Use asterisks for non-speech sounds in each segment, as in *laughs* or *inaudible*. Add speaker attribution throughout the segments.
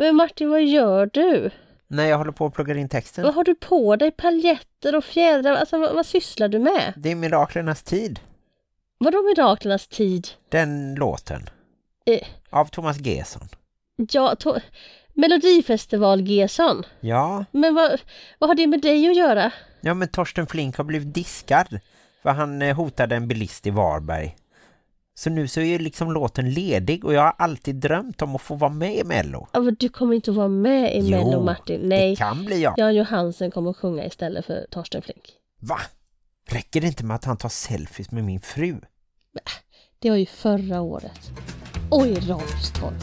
Speaker 1: Men Martin, vad gör du?
Speaker 2: När jag håller på att plugga in texten.
Speaker 1: Vad har du på dig? Paljetter och fjädrar? Alltså vad, vad sysslar du med?
Speaker 2: Det är miraklernas tid.
Speaker 1: Vadå miraklernas tid?
Speaker 2: Den låten.
Speaker 1: Eh,
Speaker 2: Av Thomas Gesson.
Speaker 1: ja, to- Melodifestival Gesson.
Speaker 2: Ja.
Speaker 1: Men vad, vad har det med dig att göra?
Speaker 2: Ja, men Torsten Flink har blivit diskad. För han eh, hotade en bilist i Varberg. Så nu så är ju liksom låten ledig och jag har alltid drömt om att få vara med i Mello.
Speaker 1: Ja, men Du kommer inte att vara med i Mello Martin. Nej,
Speaker 2: det kan bli jag.
Speaker 1: Jan Johansen kommer att sjunga istället för Torsten Flink.
Speaker 2: Va? Räcker det inte med att han tar selfies med min fru?
Speaker 1: Det var ju förra året. Oj, Rolfstorp.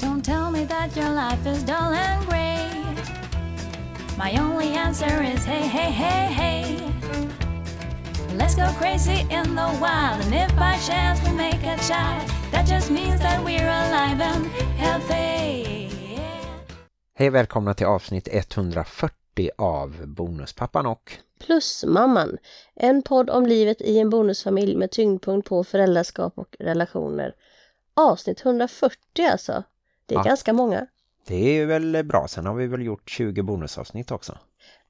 Speaker 3: Don't tell me that your life is dull and grey. My only answer is hey, hey, hey, hey. Let's go crazy in the wild, and if by chance we make a child, that just means that we're alive and healthy.
Speaker 2: Hej och välkomna till avsnitt 140 av Bonuspappan och...
Speaker 1: Plus mamman. En podd om livet i en bonusfamilj med tyngdpunkt på föräldraskap och relationer. Avsnitt 140 alltså. Det är
Speaker 2: Ja.
Speaker 1: ganska många.
Speaker 2: Det är väl bra, sen har vi väl gjort 20 bonusavsnitt också.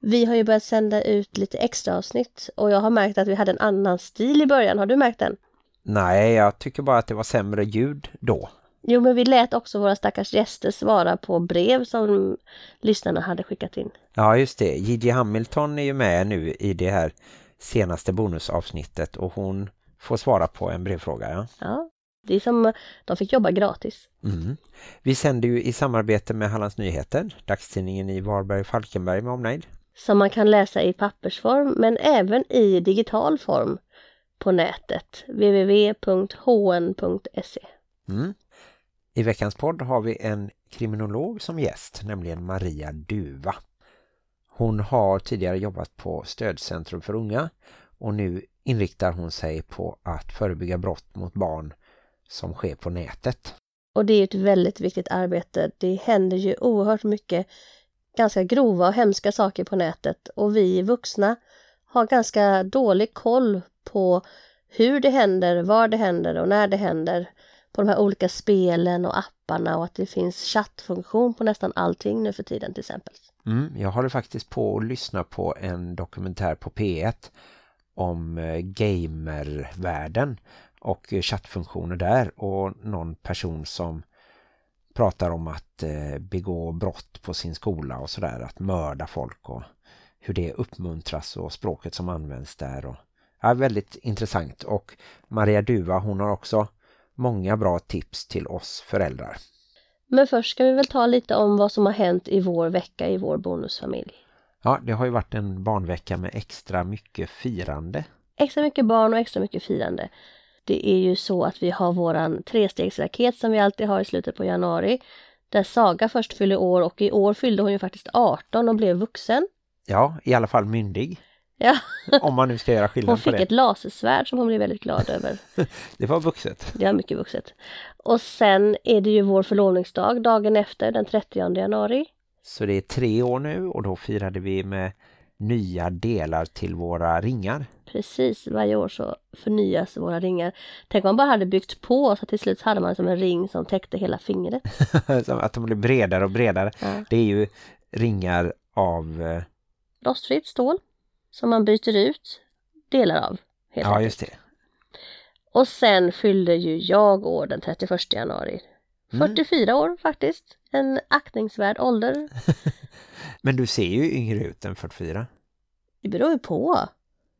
Speaker 1: Vi har ju börjat sända ut lite extra avsnitt och jag har märkt att vi hade en annan stil i början. Har du märkt den?
Speaker 2: Nej, jag tycker bara att det var sämre ljud då.
Speaker 1: Jo, men vi lät också våra stackars gäster svara på brev som lyssnarna hade skickat in.
Speaker 2: Ja, just det. Gigi Hamilton är ju med nu i det här senaste bonusavsnittet och hon får svara på en brevfråga, ja.
Speaker 1: Ja, det är som de fick jobba gratis.
Speaker 2: Mm. Vi sänder ju i samarbete med Hallands Nyheter, dagstidningen i Varberg Falkenberg med omnejd.
Speaker 1: Som man kan läsa i pappersform men även i digital form på nätet. www.hn.se
Speaker 2: Mm. I veckans podd har vi en kriminolog som gäst, nämligen Maria Duva. Hon har tidigare jobbat på Stödcentrum för unga och nu inriktar hon sig på att förebygga brott mot barn som sker på nätet.
Speaker 1: Och det är ett väldigt viktigt arbete. Det händer ju oerhört mycket ganska grova och hemska saker på nätet och vi vuxna har ganska dålig koll på hur det händer, var det händer och när det händer på de här olika spelen och apparna och att det finns chattfunktion på nästan allting nu för tiden till exempel.
Speaker 2: Mm, jag håller faktiskt på att lyssna på en dokumentär på P1 om eh, gamervärlden och chattfunktioner där och någon person som pratar om att eh, begå brott på sin skola och sådär, att mörda folk och hur det uppmuntras och språket som används där. Och, ja, väldigt intressant och Maria Duva hon har också många bra tips till oss föräldrar.
Speaker 1: Men först ska vi väl ta lite om vad som har hänt i vår vecka i vår bonusfamilj.
Speaker 2: Ja, det har ju varit en barnvecka med extra mycket firande.
Speaker 1: extra mycket barn och extra mycket firande. Det är ju så att vi har våran trestegsraket som vi alltid har i slutet på januari. Där Saga först fyller år och i år fyllde hon ju faktiskt 18 och blev vuxen.
Speaker 2: Ja, i alla fall myndig.
Speaker 1: Ja, *laughs*
Speaker 2: Om man nu ska göra
Speaker 1: hon
Speaker 2: skillnad på
Speaker 1: fick
Speaker 2: det.
Speaker 1: ett lasersvärd som hon blev väldigt glad över. *laughs*
Speaker 2: Det var vuxet.
Speaker 1: Det är mycket vuxet. Och sen är det ju vår förlovningsdag dagen efter den 30 januari.
Speaker 2: Så det är tre år nu och då firade vi med nya delar till våra ringar.
Speaker 1: Precis, varje år så förnyas våra ringar. Tänk om man bara hade byggt på så till slut hade man som en ring som täckte hela fingret. *laughs*
Speaker 2: Att de blir bredare och bredare.
Speaker 1: Ja.
Speaker 2: Det är ju ringar av... eh,
Speaker 1: rostfritt stål som man byter ut delar av. Helt
Speaker 2: Ja, just det.
Speaker 1: Och sen fyllde ju jag år den 31 januari.
Speaker 2: Mm.
Speaker 1: 44 år faktiskt. En aktningsvärd ålder. *laughs*
Speaker 2: Men du ser ju yngre ut än 44.
Speaker 1: Det beror ju på.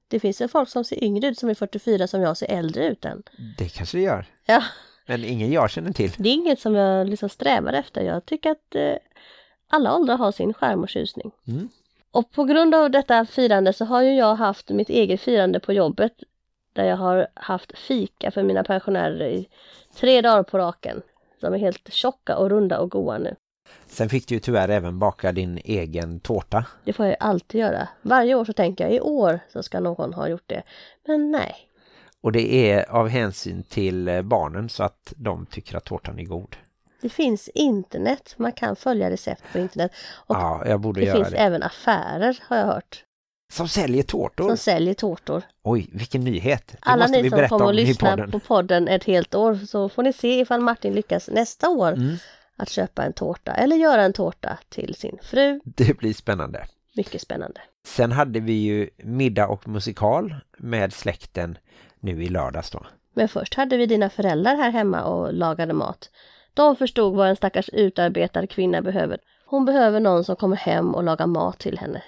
Speaker 1: Det finns ju folk som ser yngre ut som är 44 som jag ser äldre ut än.
Speaker 2: Det kanske det gör.
Speaker 1: Ja,
Speaker 2: Men ingen jag känner till.
Speaker 1: det är inget som jag liksom strävar efter. Jag tycker att eh, alla åldrar har sin skärm och tjusning.
Speaker 2: Mm.
Speaker 1: Och på grund av detta firande så har ju jag haft mitt eget firande på jobbet. Där jag har haft fika för mina pensionärer i tre dagar på raken. De är helt tjocka och runda och goda nu.
Speaker 2: Sen fick du ju tyvärr även baka din egen tårta.
Speaker 1: Det får jag alltid göra. Varje år så tänker jag i år så ska någon ha gjort det. Men nej.
Speaker 2: Och det är av hänsyn till eh, barnen så att de tycker att tårtan är god.
Speaker 1: Det finns internet. Man kan följa recept på internet. Och
Speaker 2: ja, jag borde
Speaker 1: det
Speaker 2: göra
Speaker 1: finns
Speaker 2: det.
Speaker 1: även affärer har jag hört.
Speaker 2: Som säljer tårtor.
Speaker 1: Som säljer tårtor.
Speaker 2: Oj, vilken nyhet. Det
Speaker 1: Alla ni som kommer
Speaker 2: om
Speaker 1: att lyssna på podden ett helt år så får ni se ifall Martin lyckas nästa år
Speaker 2: Mm.
Speaker 1: Att köpa en tårta eller göra en tårta till sin fru.
Speaker 2: Det blir spännande.
Speaker 1: Mycket spännande.
Speaker 2: Sen hade vi ju middag och musikal med släkten nu i lördags då.
Speaker 1: Men först hade vi dina föräldrar här hemma och lagade mat. De förstod vad en stackars utarbetad kvinna behöver. Hon behöver någon som kommer hem och lagar mat till henne.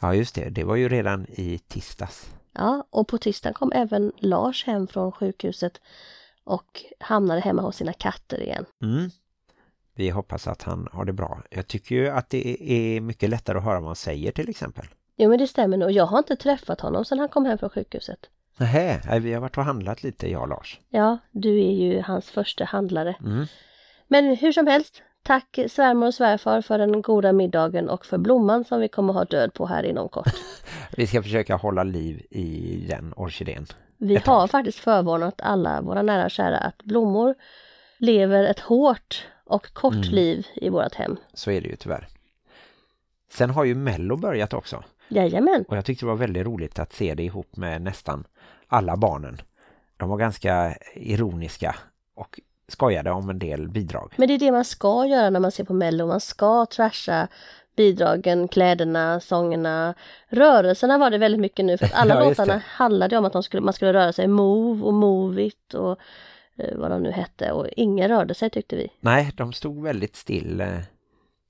Speaker 2: Ja just det, det var ju redan i tisdags.
Speaker 1: Ja, och på tisdagen kom även Lars hem från sjukhuset och hamnade hemma hos sina katter igen.
Speaker 2: Mm. Vi hoppas att han har det bra. Jag tycker ju att det är mycket lättare att höra vad han säger till exempel.
Speaker 1: Jo men det stämmer nog. Jag har inte träffat honom sedan han kom hem från sjukhuset.
Speaker 2: Nej, vi har varit och handlat lite, jag och Lars.
Speaker 1: Ja, du är ju hans första handlare.
Speaker 2: Mm.
Speaker 1: Men hur som helst, tack svärmor och svärfar för den goda middagen och för blomman som vi kommer ha död på här inom kort. *laughs*
Speaker 2: Vi ska försöka hålla liv i den orkidén.
Speaker 1: Vi har faktiskt förvarnat alla våra nära och kära att blommor lever ett hårt och kort
Speaker 2: Mm.
Speaker 1: liv i vårt hem.
Speaker 2: Så är det ju tyvärr. Sen har ju Mello börjat också.
Speaker 1: Jajamän,
Speaker 2: Och jag tyckte det var väldigt roligt att se det ihop med nästan alla barnen. De var ganska ironiska och skojade om en del bidrag.
Speaker 1: men det är det man ska göra när man ser på Mello. Man ska trasha bidragen, kläderna, sångerna. Rörelserna var det väldigt mycket nu för att alla *laughs*
Speaker 2: Ja,
Speaker 1: låtarna handlade om att skulle, man skulle röra sig move och move it och vad de nu hette och ingen rörde sig tyckte vi.
Speaker 2: Nej, de stod väldigt still. eh,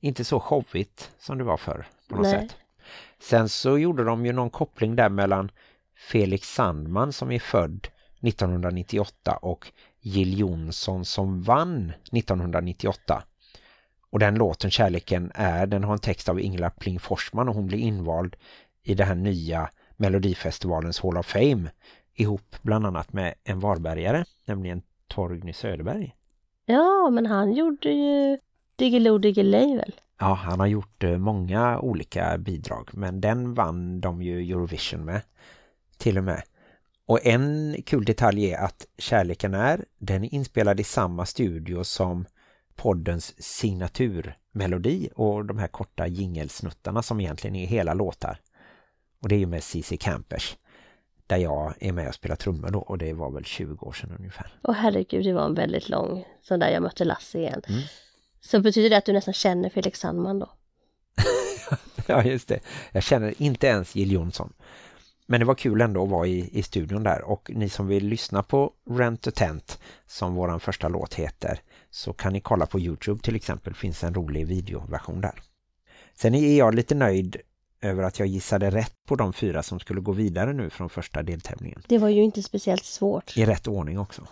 Speaker 2: Inte så showigt som det var förr på något
Speaker 1: Nej.
Speaker 2: sätt. Sen så gjorde de ju någon koppling där mellan Felix Sandman som är född 1998 och Jill Johnson som vann 1998. Och den låten Kärleken är, den har en text av Ingela Pling Forsman och hon blir invald i det här nya Melodifestivalens Hall of Fame ihop bland annat med en Varbergare, nämligen Torgny Söderberg.
Speaker 1: Ja, men han gjorde ju Diggiloo Diggiley väl?
Speaker 2: Ja, han har gjort eh, många olika bidrag men den vann de ju Eurovision med till och med. Och en kul detalj är att Kärleken är, den är inspelad i samma studio som poddens signaturmelodi och de här korta jingelsnuttarna som egentligen är hela låtar. Och det är ju med CC Campers där jag är med och spelar trummor då och det var väl 20 år sedan ungefär.
Speaker 1: Och herregud, det var en väldigt lång, sån där jag mötte Lasse igen.
Speaker 2: Mm.
Speaker 1: Så betyder det att du nästan känner Felix Sandman då? *laughs*
Speaker 2: Ja, just det. Jag känner inte ens Jill Johnson. Men det var kul ändå att vara i, i studion där. Och ni som vill lyssna på Rent a Tent, som våran första låt heter, så kan ni kolla på Youtube till exempel. finns en rolig videoversion där. Sen är jag lite nöjd över att jag gissade rätt på de fyra som skulle gå vidare nu från första deltävlingen.
Speaker 1: Det var ju inte speciellt svårt.
Speaker 2: I rätt ordning också.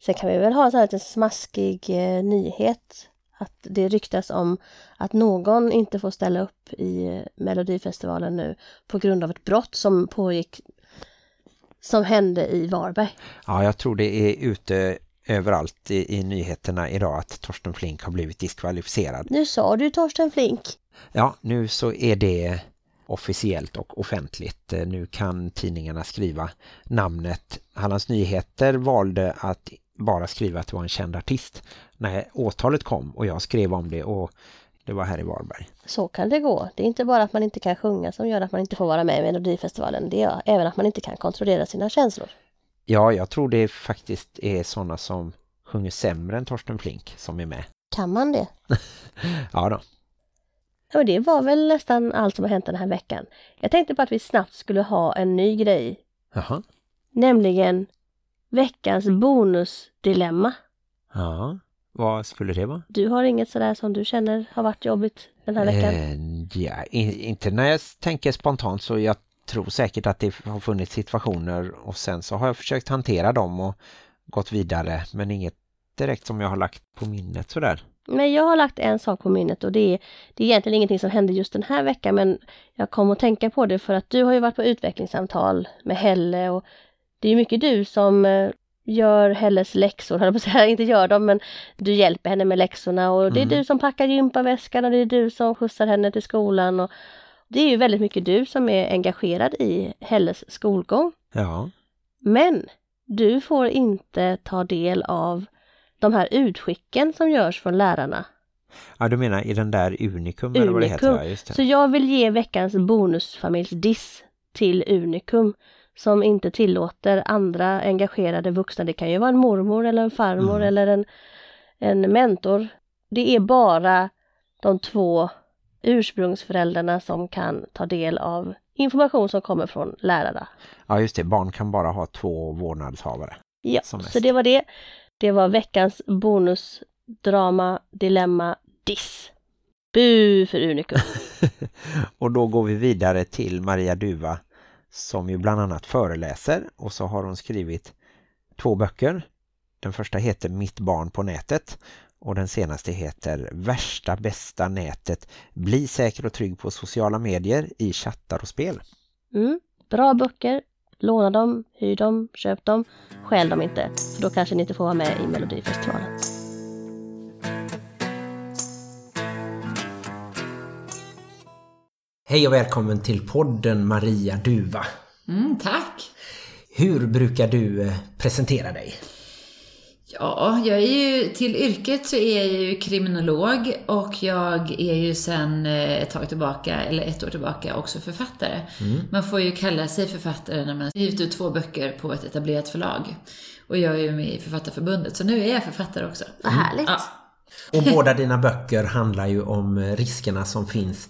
Speaker 1: Sen kan vi väl ha en sån här liten smaskig eh, nyhet. Att det ryktas om att någon inte får ställa upp i eh, Melodifestivalen nu på grund av ett brott som pågick som hände i Varberg.
Speaker 2: Ja, jag tror det är ute överallt i, i nyheterna idag att Torsten Flink har blivit diskvalificerad.
Speaker 1: Nu sa du Torsten Flink.
Speaker 2: Ja, nu så är det officiellt och offentligt. Eh, Nu kan tidningarna skriva namnet. Hallands Nyheter valde att bara skriva att det var en känd artist när åtalet kom och jag skrev om det och det var här i Varberg.
Speaker 1: Så kan det gå. Det är inte bara att man inte kan sjunga som gör att man inte får vara med i Melodifestivalen. Det är även att man inte kan kontrollera sina känslor.
Speaker 2: Ja, jag tror det faktiskt är sådana som sjunger sämre än Torsten Flink som är med.
Speaker 1: Kan man det? *laughs*
Speaker 2: Ja då.
Speaker 1: Men det var väl nästan allt som har hänt den här veckan. Jag tänkte på att vi snabbt skulle ha en ny grej.
Speaker 2: Jaha.
Speaker 1: Nämligen veckans bonusdilemma.
Speaker 2: Ja, vad skulle det vara?
Speaker 1: Du har inget sådär som du känner har varit jobbigt den här veckan?
Speaker 2: Eh, ja, i- inte när jag tänker spontant så jag tror säkert att det har funnits situationer och sen så har jag försökt hantera dem och gått vidare men inget direkt som jag har lagt på minnet sådär.
Speaker 1: Men jag har lagt en sak på minnet och det är, det är egentligen ingenting som hände just den här veckan men jag kom att tänka på det för att du har ju varit på utvecklingssamtal med Helle och det är mycket du som eh, gör Helles läxor, *laughs* höll på att säga, inte gör dem men du hjälper henne med läxorna och det är
Speaker 2: Mm.
Speaker 1: du som packar gympaväskan och det är du som skjutsar henne till skolan och det är ju väldigt mycket du som är engagerad i Helles skolgång.
Speaker 2: Ja,
Speaker 1: Men du får inte ta del av de här utskicken som görs från lärarna.
Speaker 2: ja du menar i den där Unikum, eller vad det heter?
Speaker 1: Unikum.
Speaker 2: Ja, just det.
Speaker 1: Så jag vill ge veckans bonusfamiljsdiss till Unikum som inte tillåter andra engagerade vuxna. Det kan ju vara en mormor eller en farmor
Speaker 2: Mm.
Speaker 1: eller en, en mentor det är bara de två ursprungsföräldrarna som kan ta del av information som kommer från lärarna.
Speaker 2: Ja just det, barn kan bara ha två vårdnadshavare.
Speaker 1: Ja, så det var det. Det var veckans bonusdrama, dilemma, diss. Bu för Unikum. *laughs*
Speaker 2: och då går vi vidare till Maria Duva som ju bland annat föreläser och så har hon skrivit två böcker. Den första heter Mitt barn på nätet och den senaste heter Värsta bästa nätet. Bli säker och trygg på sociala medier i chattar och spel.
Speaker 1: Mm. Bra böcker, låna dem, hyr dem, köp dem, stjäl dem inte. För då kanske ni inte får vara med i Melodifestivalen.
Speaker 2: Hej och välkommen till podden Maria Duva.
Speaker 4: Mm, tack!
Speaker 2: Hur brukar du eh, presentera dig?
Speaker 4: Ja, jag är ju, till yrket så är jag ju kriminolog och jag är ju sen eh, ett tag tillbaka, eller ett år tillbaka, också författare. Man får ju kalla sig författare när man givit ut två böcker på ett etablerat förlag. Och jag är ju med i Författarförbundet, så nu är jag författare också.
Speaker 1: Vad härligt.
Speaker 4: Ja.
Speaker 2: Och båda dina böcker handlar ju om eh, riskerna som finns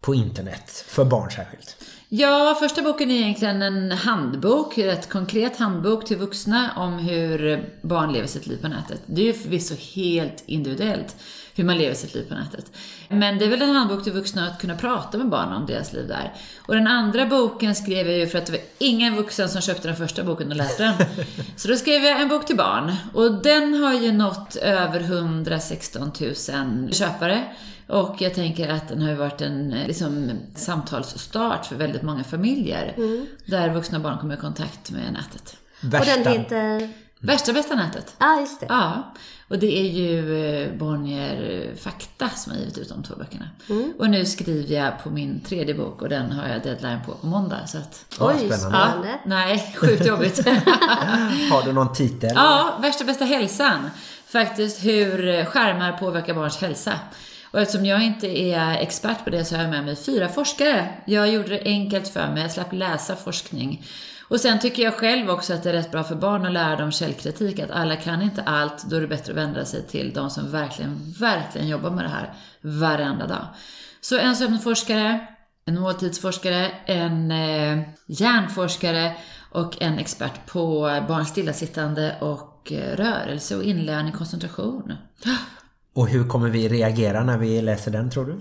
Speaker 2: på internet, för barn särskilt.
Speaker 4: Ja, första boken är egentligen en handbok, ett konkret handbok till vuxna om hur barn lever sitt liv på nätet. Det är ju förvisso helt individuellt hur man lever sitt liv på nätet. Men det är väl en handbok till vuxna att kunna prata med barn om deras liv där. Och den andra boken skrev jag ju för att det var ingen vuxen som köpte den första boken och läste den. *laughs* Så då skrev jag en bok till barn. Och den har ju nått över 116 000 köpare. Och jag tänker att den har ju varit en eh, liksom, samtalsstart för väldigt många familjer. Där vuxna barn kommer i kontakt med nätet.
Speaker 1: Och den heter...
Speaker 4: Värsta bästa nätet.
Speaker 1: Ja, just det.
Speaker 4: Ja, och det är ju eh, Bonnier Fakta som har givit ut de två böckerna. Och nu skriver jag på min tredje bok och den har jag deadline på på måndag. Så att,
Speaker 1: Oj,
Speaker 2: spännande.
Speaker 1: spännande.
Speaker 4: ja, nej, sjukt jobbigt. *laughs*
Speaker 2: Har du någon titel?
Speaker 4: Ja, värsta bästa hälsan. Faktiskt hur skärmar påverkar barns hälsa. Och eftersom jag inte är expert på det så har jag med mig fyra forskare. Jag gjorde det enkelt för mig, jag slapp läsa forskning. Och sen tycker jag själv också att det är rätt bra för barn att lära dem källkritik, att alla kan inte allt, då är det bättre att vända sig till de som verkligen, verkligen jobbar med det här varenda dag. Så en sömnforskare, en måltidsforskare, en eh, hjärnforskare och en expert på barns stillasittande och eh, rörelse och inlärning, koncentration.
Speaker 2: Och hur kommer vi reagera när vi läser den tror du?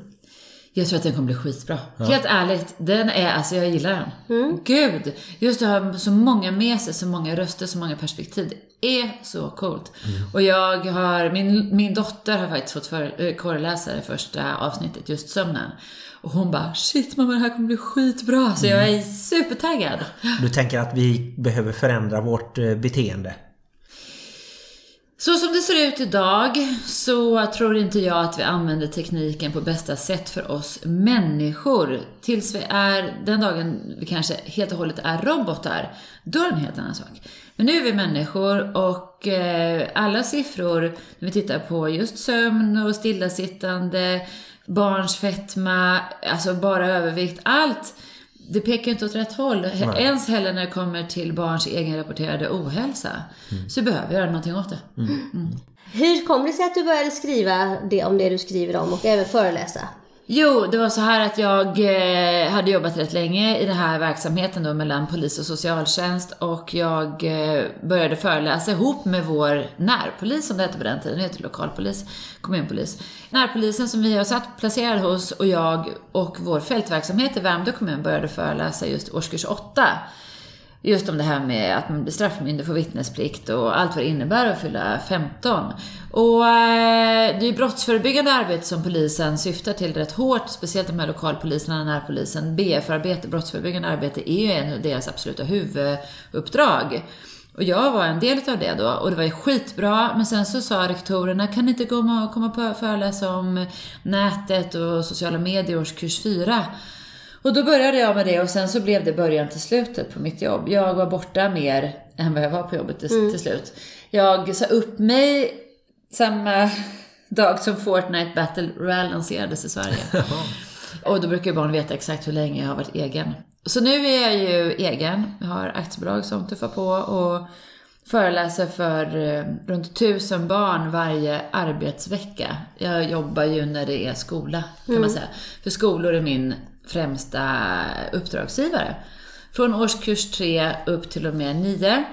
Speaker 4: Jag tror att den kommer bli skitbra. Helt ärligt, den är, alltså jag gillar den. Gud! Just att ha så många med sig, så många röster, så många perspektiv. Det är så coolt. Och jag har, min, min dotter har faktiskt fått för, äh, korreläsa det första avsnittet, just sömnen. Och hon bara, shit mamma det här kommer bli skitbra. Så jag är supertaggad.
Speaker 2: Du tänker att vi behöver förändra vårt eh, beteende?
Speaker 4: Så som det ser ut idag så tror inte jag att vi använder tekniken på bästa sätt för oss människor. Tills vi är, den dagen vi kanske helt och hållet är robotar, då är det en helt annan sak. Men nu är vi människor och eh, alla siffror när vi tittar på just sömn och stillasittande, barns fetma, alltså bara övervikt, allt det pekar inte åt rätt håll. Ens heller när det kommer till barns egenrapporterade ohälsa. Så behöver vi göra någonting åt det.
Speaker 1: Hur kom det sig att du började skriva det om det du skriver om och även föreläsa?
Speaker 4: Jo, det var så här att jag eh, hade jobbat rätt länge i den här verksamheten då mellan polis och socialtjänst och jag eh, började föreläsa ihop med vår närpolis som det hette på den tiden, det heter lokalpolis, kommunpolis. Närpolisen som vi har satt placerad hos och jag och vår fältverksamhet i Värmdö kommun började föreläsa just årskurs 8. Just om det här med att man blir straffmyndig, får vittnesplikt och allt vad det innebär att fylla 15. Och eh, det är ju brottsförebyggande arbete som polisen syftar till rätt hårt, speciellt de här lokalpoliserna, närpolisen. BF-arbete, brottsförebyggande arbete, är ju en av deras absoluta huvuduppdrag. Och jag var en del av det då och det var ju skitbra. Men sen så sa rektorerna, kan ni inte komma, komma på föreläsa om nätet och sociala medier i årskurs 4? Och då började jag med det och sen så blev det början till slutet på mitt jobb. Jag var borta mer än vad jag var på jobbet till, till slut. Jag sa upp mig samma dag som Fortnite Battle Royale lanserades i Sverige. *laughs* och då brukar ju barn veta exakt hur länge jag har varit egen. Så nu är jag ju egen. Jag har aktiebolag som tuffar på och föreläser för eh, runt tusen barn varje arbetsvecka. Jag jobbar ju när det är skola, kan man säga. För skolor är min främsta uppdragsgivare. Från årskurs tre upp till och med nio.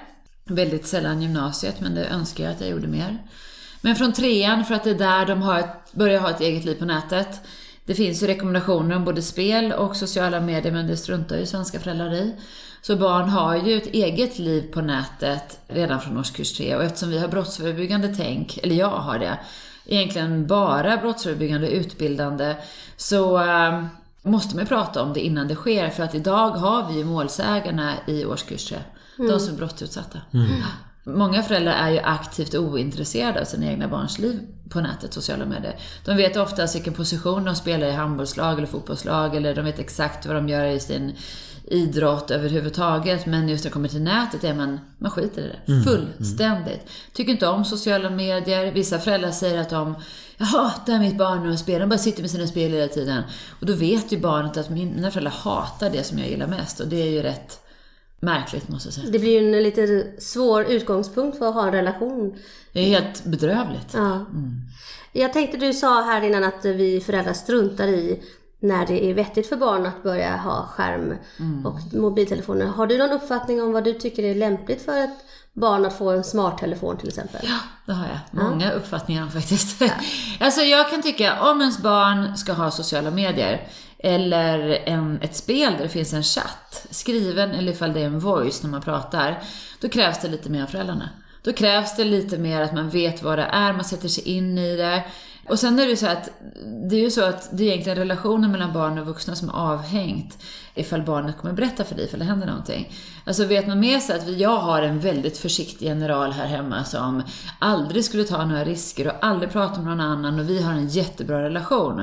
Speaker 4: Väldigt sällan gymnasiet, men det önskar jag att jag gjorde mer. Men från trean, för att det är där de har ett, börjar ha ett eget liv på nätet. Det finns ju rekommendationer om både spel och sociala medier, men det struntar ju svenska föräldrar i. Så barn har ju ett eget liv på nätet redan från årskurs tre. Och eftersom vi har brottsförebyggande tänk, eller jag har det, egentligen bara brottsförebyggande och utbildande, så ehm, måste man prata om det innan det sker. För att idag har vi ju målsägarna i årskurs tre. De som är brottsutsatta. Många föräldrar är ju aktivt ointresserade av sina egna barns liv på nätet, sociala medier. De vet oftast vilken position de spelar i handbollslag eller fotbollslag eller de vet exakt vad de gör i sin idrott överhuvudtaget. Men just när det kommer till nätet är man, man skiter i det. Fullständigt. Tycker inte om sociala medier. Vissa föräldrar säger att de jag hatar mitt barn och spel. De bara sitter med sina spel hela tiden. Och då vet ju barnet att mina föräldrar hatar det som jag gillar mest. Och det är ju rätt märkligt måste jag säga.
Speaker 5: Det blir ju en lite svår utgångspunkt för att ha en relation.
Speaker 4: Det är helt bedrövligt.
Speaker 5: Ja. Jag tänkte du sa här innan att vi föräldrar struntar i när det är vettigt för barn att börja ha skärm och mobiltelefoner. Har du någon uppfattning om vad du tycker är lämpligt för ett barn att få en smarttelefon till exempel?
Speaker 4: Ja, det har jag. Många uppfattningar om faktiskt. *laughs* alltså jag kan tycka, om ens barn ska ha sociala medier eller en, ett spel där det finns en chatt, skriven eller ifall det är en voice när man pratar, då krävs det lite mer av föräldrarna. Då krävs det lite mer att man vet vad det är, man sätter sig in i det. Och sen är det ju så att, det är ju så att det är egentligen relationen mellan barn och vuxna som är avhängt ifall barnet kommer berätta för dig ifall det händer någonting. Alltså vet man med sig att jag har en väldigt försiktig general här hemma som aldrig skulle ta några risker och aldrig prata med någon annan och vi har en jättebra relation.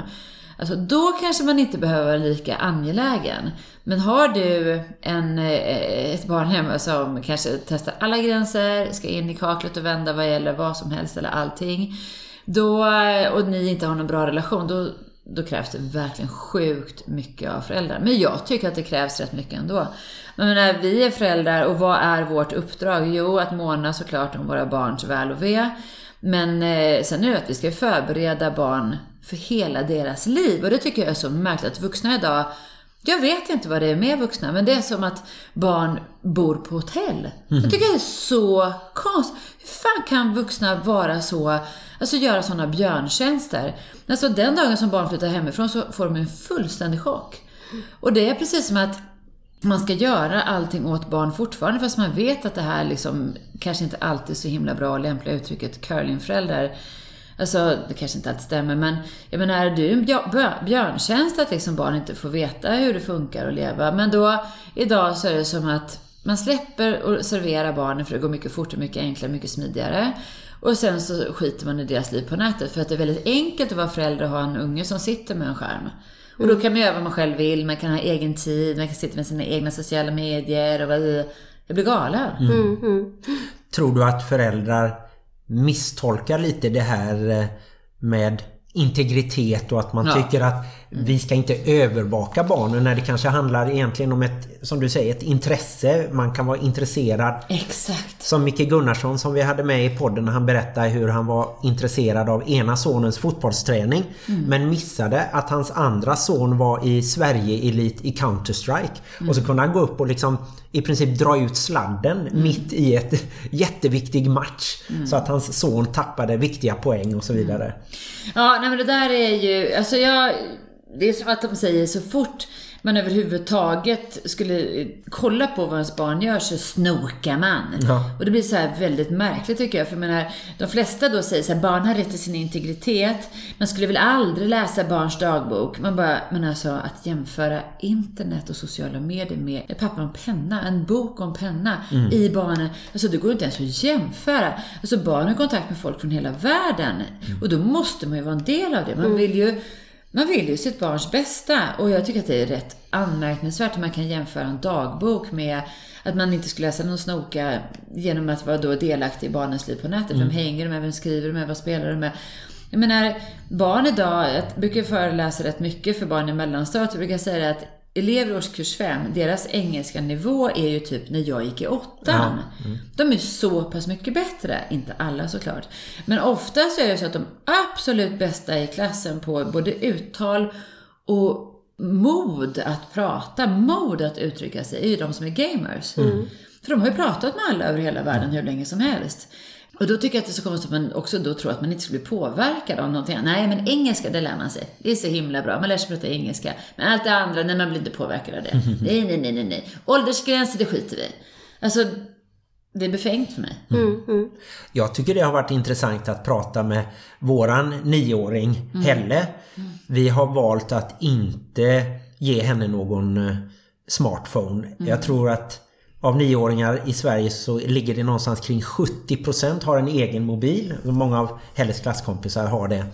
Speaker 4: Alltså då kanske man inte behöver vara lika angelägen. Men har du en, eh, ett barn hemma som kanske testar alla gränser, ska in i kaklet och vända vad gäller vad som helst eller allting. Då, och ni inte har någon bra relation, då, då krävs det verkligen sjukt mycket av föräldrar. Men jag tycker att det krävs rätt mycket ändå. Men när vi är föräldrar och vad är vårt uppdrag? Jo, att måna såklart om våra barns väl och ve. Men eh, sen är det att vi ska förbereda barn för hela deras liv. Och det tycker jag är så märkligt att vuxna idag jag vet inte vad det är med vuxna, men det är som att barn bor på hotell. Jag tycker det är så konstigt. Hur fan kan vuxna vara så, alltså göra sådana björntjänster? Alltså den dagen som barn flyttar hemifrån så får de en fullständig chock. Och det är precis som att man ska göra allting åt barn fortfarande fast man vet att det här liksom kanske inte alltid är så himla bra och lämpliga uttrycket curlingförälder. Alltså, det kanske inte alltid stämmer, men jag menar, är du en björntjänst att liksom barn inte får veta hur det funkar att leva? Men då, idag så är det som att man släpper och serverar barnen för det går mycket fortare, mycket enklare, mycket smidigare. Och sen så skiter man i deras liv på nätet för att det är väldigt enkelt att vara förälder och ha en unge som sitter med en skärm. Och då kan man göra vad man själv vill, man kan ha egen tid, man kan sitta med sina egna sociala medier och vad Jag blir galen.
Speaker 6: Tror du att föräldrar misstolkar lite det här eh, med integritet och att man
Speaker 4: Ja.
Speaker 6: tycker att vi ska inte övervaka barnen när det kanske handlar egentligen om ett, som du säger, ett intresse. Man kan vara intresserad
Speaker 4: Exakt.
Speaker 6: Som Micke Gunnarsson som vi hade med i podden när han berättade hur han var intresserad av ena sonens fotbollsträning men missade att hans andra son var i Sverige-elit i Counter-Strike. Och så kunde han gå upp och liksom i princip dra ut sladden mitt i ett *laughs* jätteviktig match så att hans son tappade viktiga poäng och så vidare.
Speaker 4: Ja, nej men det där är ju, alltså jag, det är som att de säger så fort man överhuvudtaget skulle kolla på vad ens barn gör så snokar man.
Speaker 6: Ja.
Speaker 4: Och det blir så här väldigt märkligt tycker jag. För jag menar, de flesta då säger så här, barn har rätt till sin integritet. Man skulle väl aldrig läsa barns dagbok. Man bara, men alltså att jämföra internet och sociala medier med ett papper och en penna, en bok och en penna i barnen. Alltså det går inte ens att jämföra. Alltså barn har kontakt med folk från hela världen. Och då måste man ju vara en del av det. Man vill ju man vill ju sitt barns bästa och jag tycker att det är rätt anmärkningsvärt att man kan jämföra en dagbok med att man inte skulle läsa någon snoka genom att vara då delaktig i barnens liv på nätet. Vem hänger de med? Vem skriver de med? Vad spelar de med? Jag menar, barn idag, jag brukar föreläsa rätt mycket för barn i mellanstadiet. Jag brukar säga att elever i årskurs 5, deras engelska nivå är ju typ när jag gick i åttan. De är så pass mycket bättre, inte alla såklart. Men ofta så är det så att de absolut bästa i klassen på både uttal och mod att prata, mod att uttrycka sig, är ju de som är gamers. För de har ju pratat med alla över hela världen hur länge som helst. Och då tycker jag att det är så konstigt att man också då tror att man inte skulle bli påverkad av någonting. Nej, men engelska, det lär man sig. Det är så himla bra. Man lär sig prata engelska. Men allt det andra, nej, man blir inte påverkad av det. *laughs* Nej, nej, nej, nej, nej. Åldersgränser, det skiter vi. Alltså, det är befängt för mig.
Speaker 6: Jag tycker det har varit intressant att prata med våran nioåring Helle. Vi har valt att inte ge henne någon eh, smartphone. Jag tror att av nioåringar i Sverige så ligger det någonstans kring 70% har en egen mobil. Många av Helles klasskompisar har det.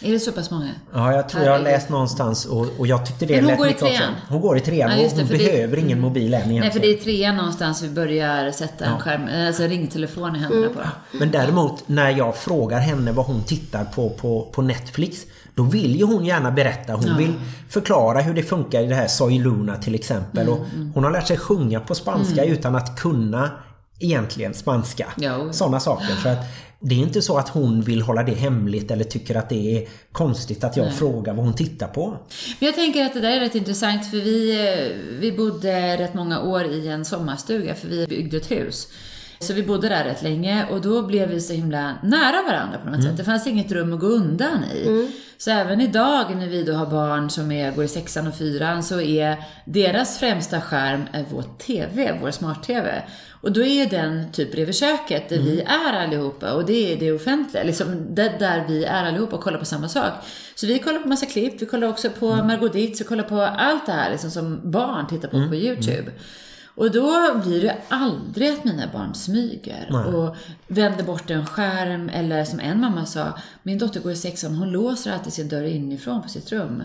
Speaker 4: Är det så pass många?
Speaker 6: Ja, jag tror jag har läst någonstans och, och jag tyckte det
Speaker 4: Men hon
Speaker 6: lät
Speaker 4: går i
Speaker 6: mycket också. Hon går i trean
Speaker 4: Ja, det,
Speaker 6: hon
Speaker 4: för det-
Speaker 6: behöver ingen mobil än egentligen.
Speaker 4: Nej, för det är trean någonstans vi börjar sätta en skärm, alltså ringtelefon i händerna på dem.
Speaker 6: Men däremot när jag frågar henne vad hon tittar på på, på Netflix då vill ju hon gärna berätta. Hon vill förklara hur det funkar i det här Soy Luna till exempel. och hon har lärt sig sjunga på spanska utan att kunna egentligen spanska.
Speaker 4: Jo.
Speaker 6: Sådana saker. Så att det är inte så att hon vill hålla det hemligt eller tycker att det är konstigt att jag frågar vad hon tittar på.
Speaker 4: Men jag tänker att det där är rätt intressant för vi, eh, vi bodde rätt många år i en sommarstuga för vi byggde ett hus. Så vi bodde där rätt länge och då blev vi så himla nära varandra på något sätt. Det fanns inget rum att gå undan i. Så även idag när vi då har barn som är, går i sexan och fyran så är deras främsta skärm är vår TV, vår smart-TV. Och då är den typ bredvid köket där vi är allihopa och det är det offentliga, liksom där, där vi är allihopa och kollar på samma sak. Så vi kollar på massa klipp, vi kollar också på Margot Dietz, vi kollar på allt det här liksom, som barn tittar på på YouTube. Och då blir det aldrig att mina barn smyger och vänder bort en skärm eller som en mamma sa, min dotter går i sexan, hon låser alltid sin dörr inifrån på sitt rum.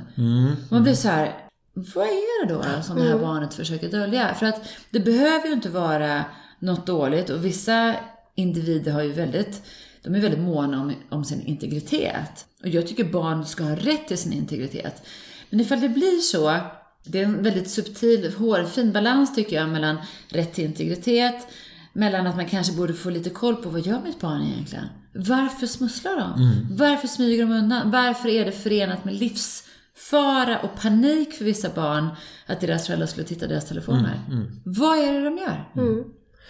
Speaker 4: Man blir så här, vad är det då som det här barnet försöker dölja? För att det behöver ju inte vara något dåligt och vissa individer har ju väldigt, de är väldigt måna om, om sin integritet. Och jag tycker barn ska ha rätt till sin integritet. Men ifall det blir så, det är en väldigt subtil, hårfin balans tycker jag mellan rätt till integritet, mellan att man kanske borde få lite koll på vad gör mitt barn egentligen? Varför smusslar de? Varför smyger de undan? Varför är det förenat med livsfara och panik för vissa barn att deras föräldrar skulle titta i deras telefoner? Vad är det de gör?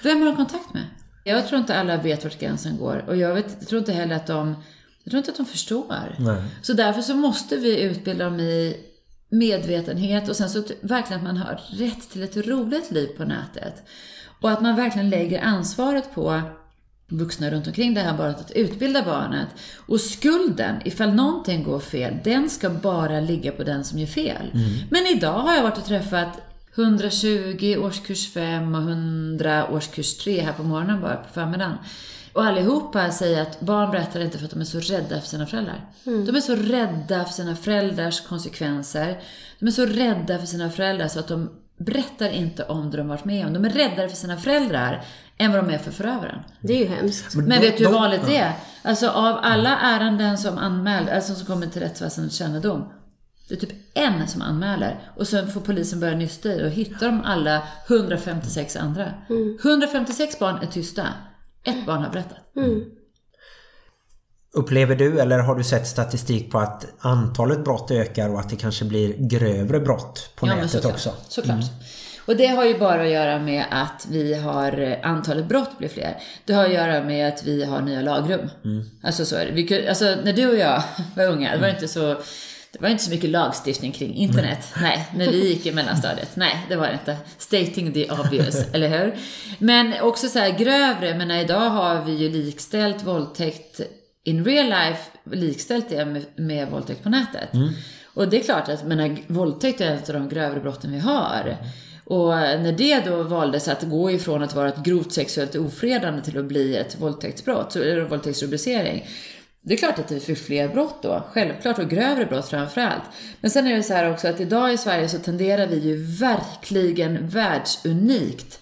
Speaker 4: Vem har de kontakt med? Jag tror inte alla vet vart gränsen går och jag, vet, jag tror inte heller att de jag tror inte att de förstår.
Speaker 6: Nej.
Speaker 4: Så därför så måste vi utbilda dem i medvetenhet och sen så verkligen att man har rätt till ett roligt liv på nätet. Och att man verkligen lägger ansvaret på vuxna runt omkring det här barnet att utbilda barnet. Och skulden, ifall någonting går fel, den ska bara ligga på den som gör fel. Men idag har jag varit och träffat 120 årskurs 5 och 100 årskurs 3 här på morgonen bara på förmiddagen. Och allihopa säger att barn berättar inte för att de är så rädda för sina föräldrar. De är så rädda för sina föräldrars konsekvenser. De är så rädda för sina föräldrar så att de berättar inte om det de varit med om. De är räddare för sina föräldrar än vad de är för förövaren.
Speaker 1: Det är ju hemskt.
Speaker 4: Men vet du hur vanligt det är? Alltså av alla ärenden som anmäls, alltså som kommer till rättsväsendets kännedom. Det är typ en som anmäler och sen får polisen börja nysta i och hittar de alla 156 andra. 156 barn är tysta. Ett barn har berättat.
Speaker 6: Upplever du eller har du sett statistik på att antalet brott ökar och att det kanske blir grövre brott på
Speaker 4: Ja,
Speaker 6: nätet
Speaker 4: såklart.
Speaker 6: också?
Speaker 4: Såklart. Och det har ju bara att göra med att vi har, eh, antalet brott blir fler. Det har att göra med att vi har nya lagrum. Alltså så är det. Vi, alltså när du och jag *laughs* var unga, det var inte så det var inte så mycket lagstiftning kring internet. Nej, när vi gick i mellanstadiet. Nej, det var det inte. Stating the obvious, *laughs* eller hur? Men också så här grövre, men idag har vi ju likställt våldtäkt in real life, likställt det med, med våldtäkt på nätet. Och det är klart att menar, våldtäkt är ett av de grövre brotten vi har. Och när det då valdes att gå ifrån att vara ett grovt sexuellt ofredande till att bli ett våldtäktsbrott, så- eller våldtäktsrubricering. Det är klart att vi får fler brott då, självklart, och grövre brott framförallt. Men sen är det så här också att idag i Sverige så tenderar vi ju verkligen världsunikt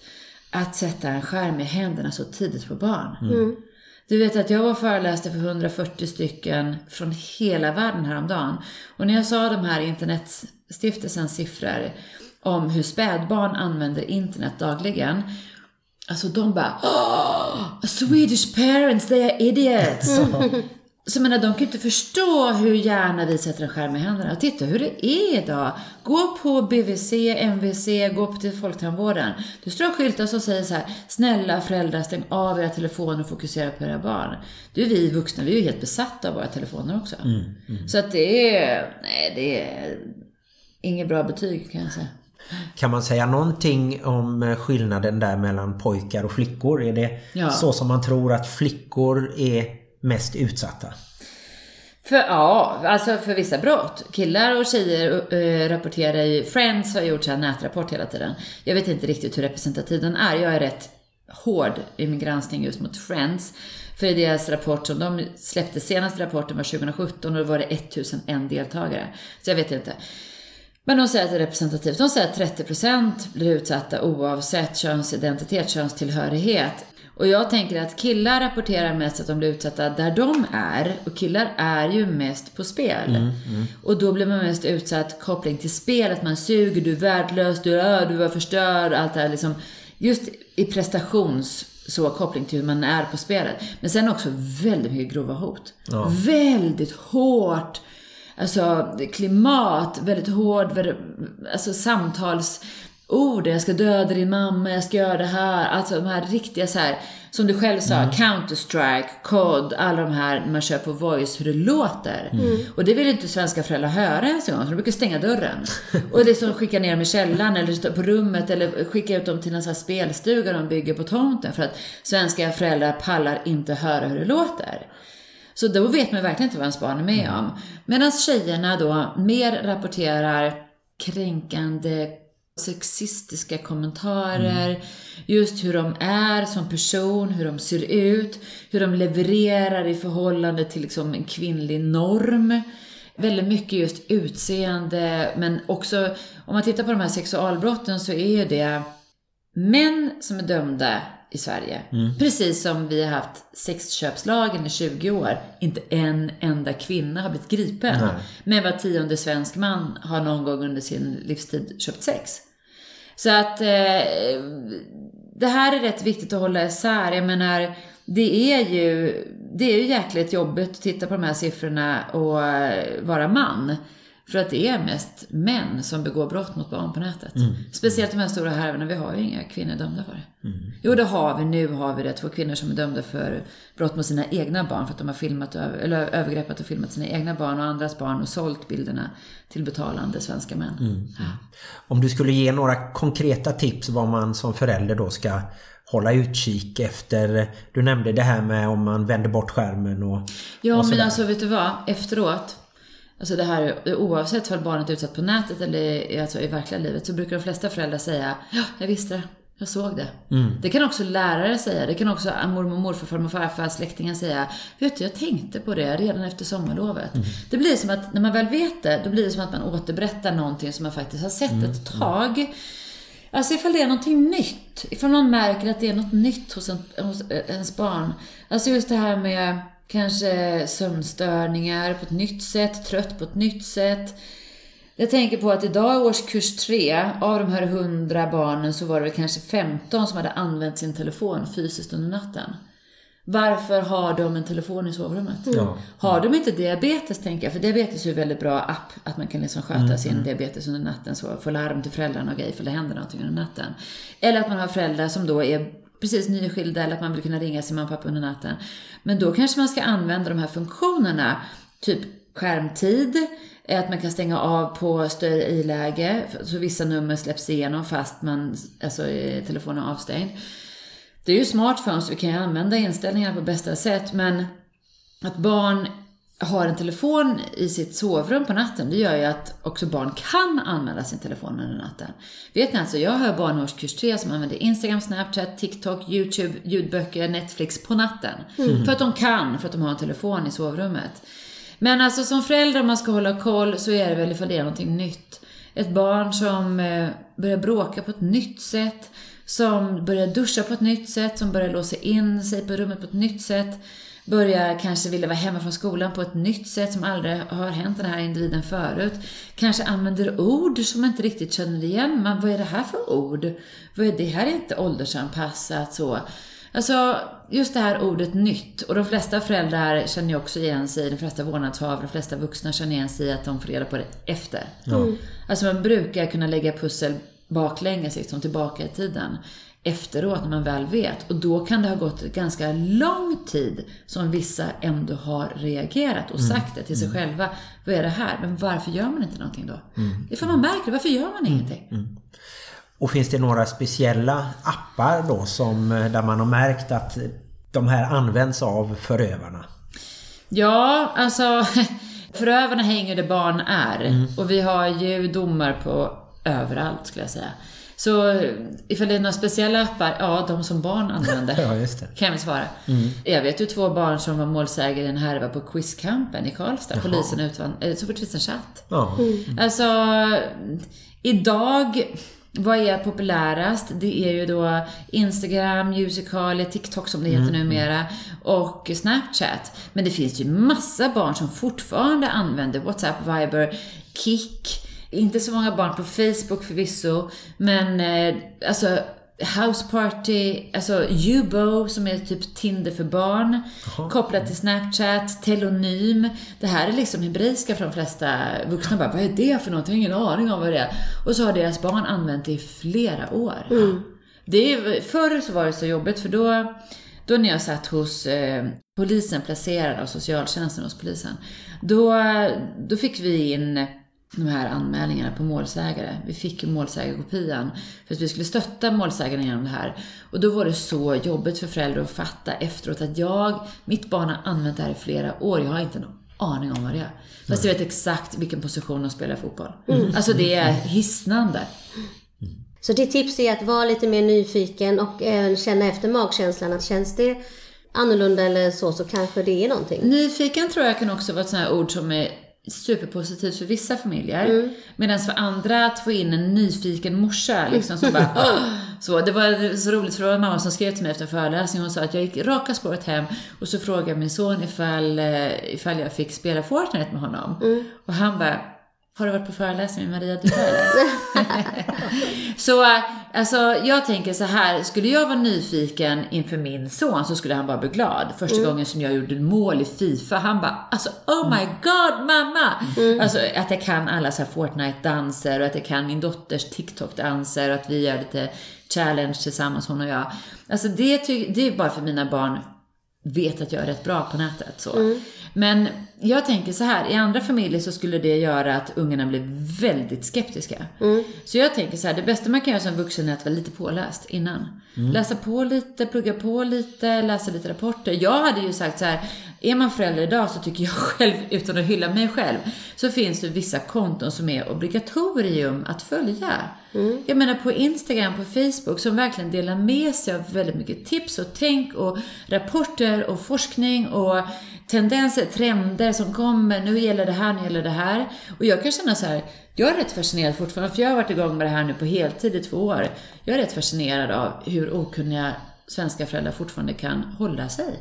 Speaker 4: att sätta en skärm i händerna så tidigt på barn. Du vet att jag var föreläste för 140 stycken från hela världen häromdagen. Och när jag sa de här internetstiftelsens siffror om hur spädbarn använder internet dagligen. Alltså de bara oh, Swedish parents, they are idiots. *laughs* Så menar, de kan ju inte förstå hur gärna vi sätter en skärm i händerna. Titta hur det är idag. Gå på BVC, MVC, gå upp till Folktandvården. Det står skyltar som säger så här, snälla föräldrar stäng av era telefoner och fokusera på era barn. Det är vi vuxna, vi är ju helt besatta av våra telefoner också. Så att det är, nej det är inget bra betyg kan jag säga.
Speaker 6: Kan man säga någonting om eh, skillnaden där mellan pojkar och flickor? Är det
Speaker 4: Ja.
Speaker 6: så som man tror att flickor är mest utsatta?
Speaker 4: För, ja, alltså för vissa brott. Killar och tjejer äh, rapporterar ju, Friends har gjort så här nätrapport hela tiden. Jag vet inte riktigt hur representativ den är. Jag är rätt hård i min granskning just mot Friends. För i deras rapport som de släppte, senaste rapporten var 2017 och då var det 1001 deltagare. Så jag vet inte. Men de säger att det är representativt. De säger att 30% blir utsatta oavsett könsidentitet, könstillhörighet. Och jag tänker att killar rapporterar mest att de blir utsatta där de är. Och killar är ju mest på spel. Och då blir man mest utsatt koppling till spelet. Man suger, du är värdelös, du är, du var förstörd, allt det här liksom. Just i prestations så koppling till hur man är på spelet. Men sen också väldigt mycket grova hot. Väldigt hårt. Alltså klimat, väldigt hård, alltså samtalsord. Jag ska döda din mamma, jag ska göra det här. Alltså de här riktiga så här, som du själv sa, Counter-Strike, COD, alla de här när man kör på voice, hur det låter. Och det vill inte svenska föräldrar höra ens en gång, så de brukar stänga dörren. *laughs* Och det är som skicka ner dem i källaren eller på rummet eller skicka ut dem till en sån här spelstuga de bygger på tomten för att svenska föräldrar pallar inte höra hur det låter. Så då vet man verkligen inte vad ens barn är med om. Medan tjejerna då mer rapporterar kränkande sexistiska kommentarer, just hur de är som person, hur de ser ut, hur de levererar i förhållande till liksom en kvinnlig norm. Väldigt mycket just utseende, men också om man tittar på de här sexualbrotten så är ju det män som är dömda i Sverige. Precis som vi har haft sexköpslagen i 20 år. Inte en enda kvinna har blivit gripen.
Speaker 6: Nej.
Speaker 4: Men var tionde svensk man har någon gång under sin livstid köpt sex. Så att eh, det här är rätt viktigt att hålla isär. Jag menar, det är ju, det är ju jäkligt jobbigt att titta på de här siffrorna och vara man. För att det är mest män som begår brott mot barn på nätet. Speciellt de här stora härvorna, vi har ju inga kvinnor dömda för det. Jo, det har vi. Nu har vi det. Två kvinnor som är dömda för brott mot sina egna barn för att de har filmat, eller övergreppat och filmat sina egna barn och andras barn och sålt bilderna till betalande svenska män.
Speaker 6: Om du skulle ge några konkreta tips vad man som förälder då ska hålla utkik efter. Du nämnde det här med om man vänder bort skärmen och...
Speaker 4: Ja,
Speaker 6: och
Speaker 4: men alltså vet du vad? Efteråt, alltså det här, oavsett om barnet är utsatt på nätet eller i- alltså i verkliga livet, så brukar de flesta föräldrar säga Ja, jag visste det. Jag såg det. Det kan också lärare säga. Det kan också mormor, morfar, farmor, farfar, släktingar säga. Vet du, jag tänkte på det redan efter sommarlovet. Det blir som att när man väl vet det, då blir det som att man återberättar någonting som man faktiskt har sett ett tag. Alltså ifall det är någonting nytt. Ifall man märker att det är något nytt hos, en, hos ens barn. Alltså just det här med kanske sömnstörningar på ett nytt sätt, trött på ett nytt sätt. Jag tänker på att idag i årskurs tre, av de här 100 barnen så var det kanske 15 som hade använt sin telefon fysiskt under natten. Varför har de en telefon i sovrummet?
Speaker 6: Ja.
Speaker 4: Har de inte diabetes, tänker jag, för diabetes är ju en väldigt bra app, att man kan liksom sköta sin diabetes under natten, så få larm till föräldrarna och grejer, för det händer någonting under natten. Eller att man har föräldrar som då är precis nyskilda, eller att man vill kunna ringa sin mamma och pappa under natten. Men då kanske man ska använda de här funktionerna, typ skärmtid, eh, att man kan stänga av på större i-läge, så vissa nummer släpps igenom fast man, alltså eh, telefonen är avstängd. Det är ju smartphones, så vi kan ju använda inställningarna på bästa sätt, men att barn har en telefon i sitt sovrum på natten, det gör ju att också barn kan använda sin telefon under natten. Vet ni alltså, jag hör barn i årskurs 3 som använder Instagram, Snapchat, TikTok, YouTube, ljudböcker, Netflix på natten. För att de kan, för att de har en telefon i sovrummet. Men alltså som förälder, om man ska hålla koll, så är det väl ifall det är någonting nytt. Ett barn som eh, börjar bråka på ett nytt sätt, som börjar duscha på ett nytt sätt, som börjar låsa in sig på rummet på ett nytt sätt. börjar kanske vilja vara hemma från skolan på ett nytt sätt som aldrig har hänt den här individen förut. Kanske använder ord som man inte riktigt känner igen. Men vad är det här för ord? Vad är det här är inte åldersanpassat så. Alltså, just det här ordet nytt. Och de flesta föräldrar känner ju också igen sig, de flesta vårdnadshavare, de flesta vuxna känner igen sig i att de får reda på det efter. Alltså man brukar kunna lägga pussel baklänges, liksom tillbaka i tiden. Efteråt, när man väl vet. Och då kan det ha gått ganska lång tid som vissa ändå har reagerat och sagt det till sig själva. Vad är det här? Men varför gör man inte någonting då? Ifall man märker det, varför gör man ingenting?
Speaker 6: Och finns det några speciella appar då som eh, där man har märkt att de här används av förövarna?
Speaker 4: Ja, alltså *laughs* förövarna hänger där barn är. Och vi har ju domar på överallt skulle jag säga. Så ifall det är några speciella appar, ja de som barn använder. *laughs*
Speaker 6: Ja, just det.
Speaker 4: Kan jag svara. Jag vet ju två barn som var målsägare i en härva på Quizkampen i Karlstad. Polisen utvann, eh, så fort det finns en chatt.
Speaker 6: Ja.
Speaker 4: Alltså, idag, vad är populärast? Det är ju då Instagram, Musical.ly, TikTok som det heter numera och Snapchat. Men det finns ju massa barn som fortfarande använder WhatsApp, Viber, Kik. Inte så många barn på Facebook förvisso, men eh, alltså House Party, alltså Yubo som är typ Tinder för barn, kopplat till Snapchat, Telonym. Det här är liksom hebreiska för de flesta vuxna. Bara, vad är det för någonting? Ingen aning om vad det är. Och så har deras barn använt det i flera år. Det är, förr så var det så jobbigt för då, då när jag satt hos eh, polisen, placerad av socialtjänsten hos polisen, då, då fick vi in de här anmälningarna på målsägare. Vi fick ju målsägarkopian för att vi skulle stötta målsägaren genom det här. Och då var det så jobbigt för föräldrar att fatta efteråt att jag, mitt barn har använt det här i flera år, jag har inte någon aning om vad det är. Fast jag vet exakt vilken position de spelar i fotboll. Alltså det är hisnande.
Speaker 5: Så ditt tips är att vara lite mer nyfiken och även känna efter magkänslan. Att känns det annorlunda eller så, så kanske det är någonting.
Speaker 4: Nyfiken tror jag kan också vara ett sånt här ord som är superpositivt för vissa familjer. Medan för andra att få in en nyfiken morsa liksom som bara *laughs* så. Det var så roligt för det var en mamma som skrev till mig efter en föreläsning. Hon sa att jag gick raka spåret hem och så frågade min son ifall, eh, ifall jag fick spela Fortnite med honom. Och han bara har du varit på föreläsning med Maria Duvall? *laughs* så alltså, jag tänker så här, skulle jag vara nyfiken inför min son så skulle han bara bli glad. Första gången som jag gjorde mål i Fifa, han bara alltså oh my god mamma! Alltså att jag kan alla så här Fortnite-danser och att jag kan min dotters TikTok-danser och att vi gör lite challenge tillsammans hon och jag. Alltså det, det är bara för mina barn vet att jag är rätt bra på nätet. Så. Men jag tänker så här, i andra familjer så skulle det göra att ungarna blir väldigt skeptiska. Så jag tänker så här, det bästa man kan göra som vuxen är att vara lite påläst innan. Läsa på lite, plugga på lite, läsa lite rapporter. Jag hade ju sagt så här, är man förälder idag så tycker jag *laughs* själv, utan att hylla mig själv, så finns det vissa konton som är obligatorium att följa. Jag menar på Instagram, på Facebook, som verkligen delar med sig av väldigt mycket tips och tänk och rapporter och forskning och tendenser, trender som kommer. Nu gäller det här, nu gäller det här. Och jag kan känna så här, jag är rätt fascinerad fortfarande, för jag har varit igång med det här nu på heltid i två år. Jag är rätt fascinerad av hur okunniga svenska föräldrar fortfarande kan hålla sig.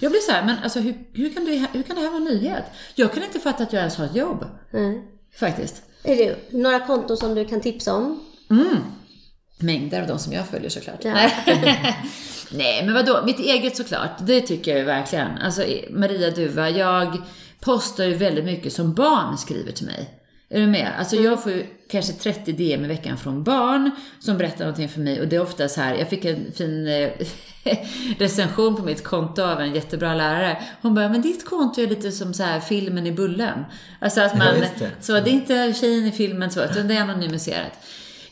Speaker 4: Jag blir så här, men alltså hur, hur, kan det, hur kan det här vara nyhet? Jag kan inte fatta att jag ens har ett jobb.
Speaker 5: Mm.
Speaker 4: Faktiskt.
Speaker 5: Är det några konton som du kan tipsa om?
Speaker 4: Mängder av de som jag följer såklart.
Speaker 5: Ja. *laughs*
Speaker 4: Nej. Men vadå? Mitt eget såklart. Det tycker jag ju verkligen. Alltså Maria Duva, jag postar ju väldigt mycket som barn skriver till mig. Är du med? Alltså jag får ju kanske 30 DM i veckan från barn som berättar någonting för mig och det är ofta så här, jag fick en fin eh, *laughs* recension på mitt konto av en jättebra lärare. Hon bara, men ditt konto är lite som så här filmen i Bullen. Alltså att man,
Speaker 6: Ja, det.
Speaker 4: så det är inte tjejen i filmen så, utan det är anonymiserat.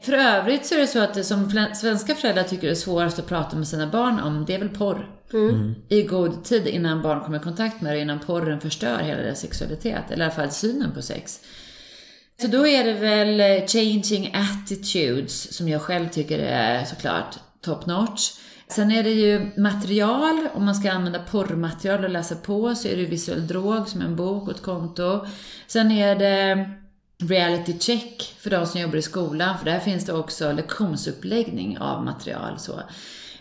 Speaker 4: För övrigt så är det så att det som svenska föräldrar tycker är svårast att prata med sina barn om, det är väl porr. I god tid innan barn kommer i kontakt med det, innan porren förstör hela deras sexualitet, eller i alla fall synen på sex. Så då är det väl eh, changing attitudes som jag själv tycker är såklart top notch. Sen är det ju material, om man ska använda porrmaterial och läsa på så är det ju visuell drog som en bok och ett konto. Sen är det reality check för de som jobbar i skolan, för där finns det också lektionsuppläggning av material. Så.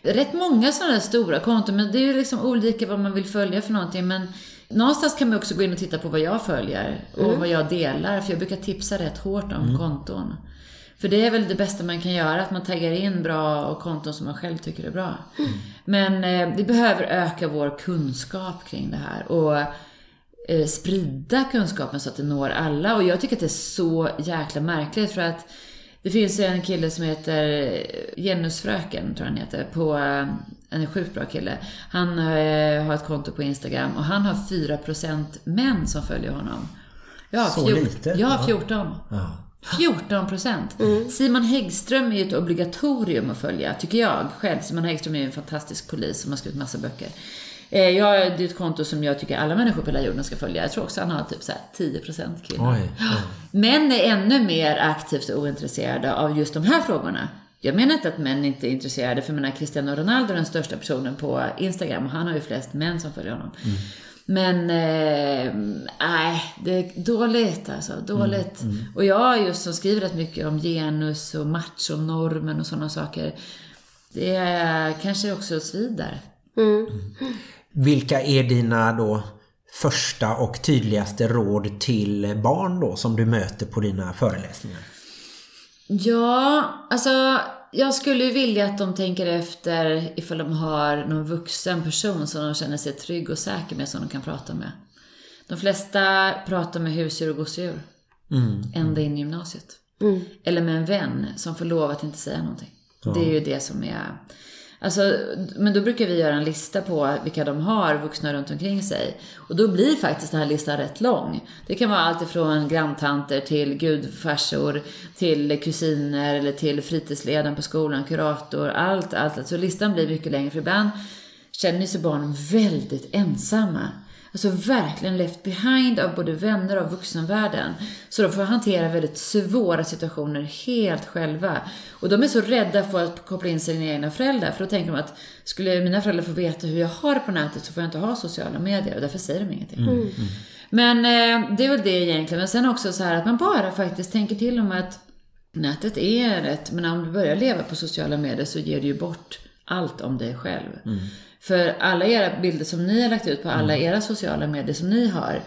Speaker 4: rätt många sådana här stora konton, men det är ju liksom olika vad man vill följa för någonting. Men någonstans kan man också gå in och titta på vad jag följer och vad jag delar. För jag brukar tipsa rätt hårt om konton. För det är väl det bästa man kan göra, att man taggar in bra och konton som man själv tycker är bra. Men eh, vi behöver öka vår kunskap kring det här. Och sprida kunskapen så att det når alla. Och jag tycker att det är så jäkla märkligt för att det finns ju en kille som heter Genusfröken, tror jag han heter, på eh, en sjukt bra kille. Han eh, har ett konto på Instagram och han har 4% män som följer honom. Jag har,
Speaker 6: Så
Speaker 4: fjort-
Speaker 6: lite?
Speaker 4: jag har
Speaker 6: Ja.
Speaker 4: 14.
Speaker 6: Ja.
Speaker 4: 14 procent. Simon Häggström är ju ett obligatorium att följa, tycker jag själv. Simon Häggström är ju en fantastisk polis som har skrivit massa böcker. Eh, Jag har ett konto som jag tycker alla människor på hela jorden ska följa. Jag tror också han har typ så här 10 procent kvinnor.
Speaker 6: Oj. oj.
Speaker 4: Män är ännu mer aktivt och ointresserade av just de här frågorna. Jag menar inte att män inte är intresserade, för menar Cristiano Ronaldo är den största personen på Instagram och han har ju flest män som följer honom. Men, eh, nej, det är dåligt alltså. Dåligt. Och jag just som skriver rätt mycket om genus och machonormen och sådana saker. Det är kanske också svider.
Speaker 6: Vilka är dina då första och tydligaste råd till barn då som du möter på dina föreläsningar?
Speaker 4: Ja, alltså jag skulle ju vilja att de tänker efter ifall de har någon vuxen person som de känner sig trygg och säker med som de kan prata med. De flesta pratar med husdjur och gosedjur. Ända in i gymnasiet. Eller med en vän som får lov att inte säga någonting. Det är ju det som är... Alltså, men då brukar vi göra en lista på vilka de har vuxna runt omkring sig. Och då blir faktiskt den här listan rätt lång. Det kan vara allt ifrån granntanter till gudfarsor, till kusiner eller till fritidsledaren på skolan, kurator, allt, allt. Så listan blir mycket längre för ibland känner sig barnen väldigt ensamma. Alltså verkligen left behind av både vänner och vuxenvärlden. Så de får hantera väldigt svåra situationer helt själva. Och de är så rädda för att koppla in sina egna föräldrar. För då tänker de att skulle mina föräldrar få veta hur jag har det på nätet så får jag inte ha sociala medier. Och därför säger de ingenting. Men eh, det är väl det egentligen. Men sen också så här att man bara faktiskt tänker till om att nätet är rätt. Men om du börjar leva på sociala medier så ger du ju bort allt om dig själv. För alla era bilder som ni har lagt ut på alla era sociala medier som ni har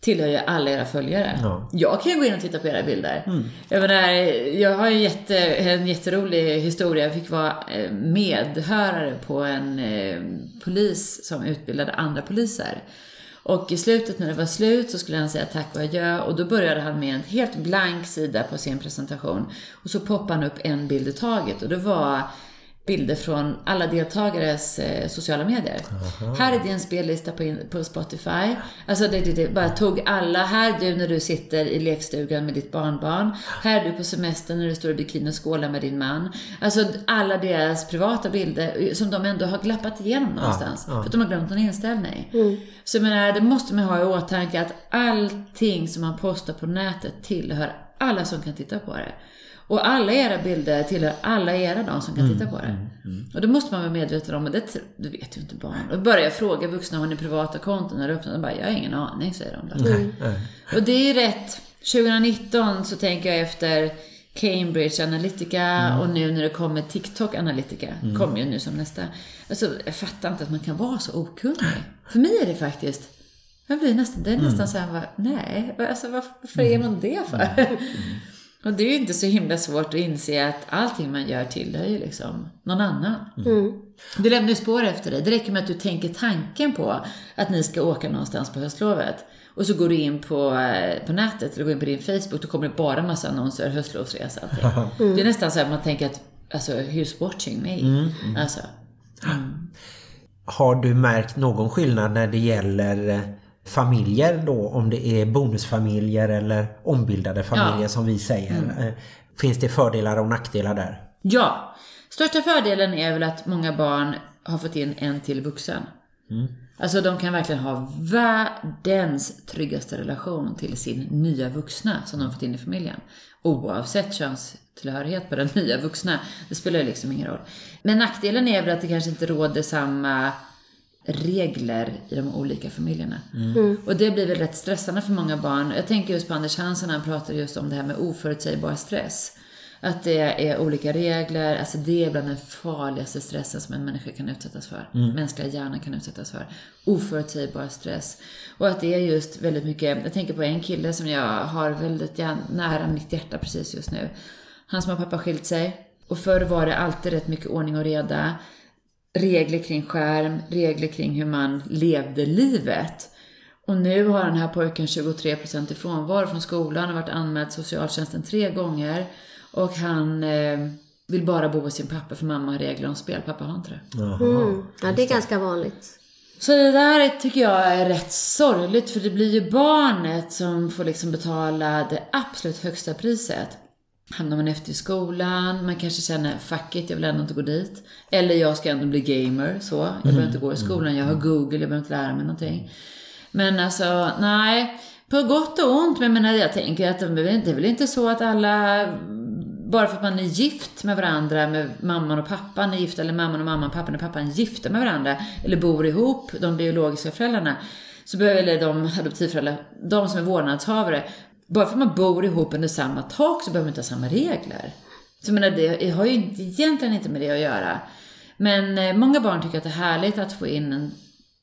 Speaker 4: tillhör ju alla era följare.
Speaker 6: Ja.
Speaker 4: Jag kan ju gå in och titta på era bilder. Jag menar, jag har en, jätte, en jätterolig historia. Jag fick vara eh, medhörare på en eh, polis som utbildade andra poliser. Och i slutet när det var slut så skulle han säga tack och adjö och då började han med en helt blank sida på sin presentation. Och så poppade han upp en bild i taget och det var bilder från alla deltagares eh, sociala medier. Här är din spellista på, in, på Spotify. Alltså det, det, det bara tog alla. Här är du när du sitter i lekstugan med ditt barnbarn. Här är du på semester när du står i bikini och skålar med din man. Alltså alla deras privata bilder eh, som de ändå har glappat igenom någonstans.
Speaker 6: ja.
Speaker 4: För att de har glömt någon inställning. Så jag menar, det måste man ha i åtanke att allting som man postar på nätet tillhör alla som kan titta på det. Och alla era bilder tillhör alla era de som kan titta på det. Och det måste man vara medveten om, och det, det vet ju inte barn. Och börjar jag fråga vuxna, har ni privata konton när det öppnar? De bara, jag har ingen aning, säger de då. Och det är ju rätt. 2019 så tänker jag efter Cambridge Analytica och nu när det kommer TikTok Analytica, kommer ju nu som nästa. Alltså jag fattar inte att man kan vara så okunnig. För mig är det faktiskt, jag blir nästan, det är nästan så här, nej, alltså varför, varför är man det för? Och det är ju inte så himla svårt att inse att allting man gör tillhör ju liksom någon annan. Du lämnar ju spår efter dig. Det räcker med att du tänker tanken på att ni ska åka någonstans på höstlovet. Och så går du in på, eh, på nätet eller går in på din Facebook, då kommer det bara massa annonser, höstlovsresa allting. *laughs* Det är nästan så att man tänker att, alltså, who's watching me? Alltså,
Speaker 6: Har du märkt någon skillnad när det gäller eh, familjer då? Om det är bonusfamiljer eller ombildade familjer
Speaker 4: Ja.
Speaker 6: som vi säger. Eh, Finns det fördelar och nackdelar där?
Speaker 4: Ja, största fördelen är väl att många barn har fått in en till vuxen. Alltså de kan verkligen ha världens tryggaste relation till sin nya vuxna som de har fått in i familjen. Oavsett könstillhörighet på den *laughs* nya vuxna. Det spelar ju liksom ingen roll. Men nackdelen är väl att det kanske inte råder samma regler i de olika familjerna. Och det blir väl rätt stressande för många barn. Jag tänker just på Anders Hansson när han pratar just om det här med oförutsägbar stress. Att det är olika regler, alltså det är bland den farligaste stressen som en människa kan utsättas för. Mänskliga hjärnan kan utsättas för. Oförutsägbar stress. Och att det är just väldigt mycket, jag tänker på en kille som jag har väldigt nära mitt hjärta precis just nu. Hans mamma och pappa skilt sig. Och förr var det alltid rätt mycket ordning och reda. Regler kring skärm, regler kring hur man levde livet. Och nu har den här pojken 23% i frånvaro från skolan och varit anmäld socialtjänsten tre gånger. Och han eh, vill bara bo hos sin pappa för mamma har regler om spel. Pappa har inte det.
Speaker 5: Mm. Ja, det är ganska vanligt.
Speaker 4: Så det där tycker jag är rätt sorgligt för det blir ju barnet som får liksom betala det absolut högsta priset. Hamnar man efter i skolan, man kanske känner fuck it, jag vill ändå inte gå dit. Eller jag ska ändå bli gamer, så. Jag behöver inte gå i skolan, jag har Google, jag behöver inte lära mig någonting. Men alltså, nej. På gott och ont, men jag menar, jag tänker att det är väl inte så att alla bara för att man är gift med varandra, med mamman och pappan är gifta, eller mamman och mamman, pappan och pappan är gifta med varandra, eller bor ihop, de biologiska föräldrarna, så behöver, eller de adoptivföräldrar, de som är vårdnadshavare, bara för att man bor ihop under samma tak så behöver man inte ha samma regler. Så jag menar, det har ju egentligen inte med det att göra. Men eh, många barn tycker att det är härligt att få in en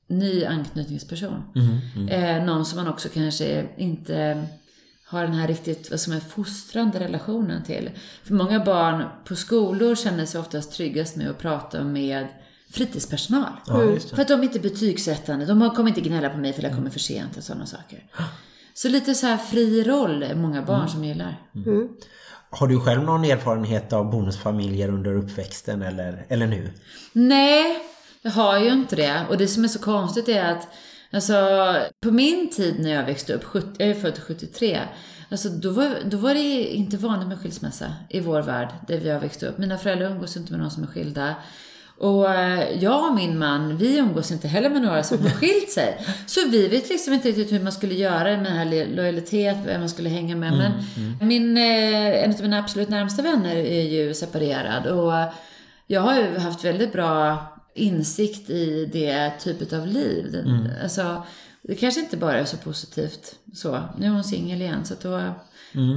Speaker 4: ny anknytningsperson. Eh, någon som man också kanske inte har den här riktigt, vad som är fostrande relationen till. För många barn på skolor känner sig oftast tryggast med att prata med fritidspersonal.
Speaker 6: Ja.
Speaker 4: För att de är inte betygsättande, de kommer inte gnälla på mig för att jag kommer för sent och sådana saker. Så lite så här fri roll är många barn som gillar.
Speaker 6: Har du själv någon erfarenhet av bonusfamiljer under uppväxten eller, eller nu?
Speaker 4: Nej, jag har ju inte det. Och det som är så konstigt är att Alltså, på min tid när jag växte upp, 70, jag är född 73, alltså då var, då var det inte vanligt med skilsmässa i vår värld, där vi har växt upp. Mina föräldrar umgås inte med någon som är skilda. Och eh, jag och min man, vi umgås inte heller med några som har *laughs* skilt sig. Så vi vet liksom inte riktigt hur man skulle göra med den här lojalitet, vem man skulle hänga med. Men min, eh, en av mina absolut närmsta vänner är ju separerad. Och jag har ju haft väldigt bra insikt i det typet av liv. Den, Alltså, det kanske inte bara är så positivt så. Nu är hon singel igen så då,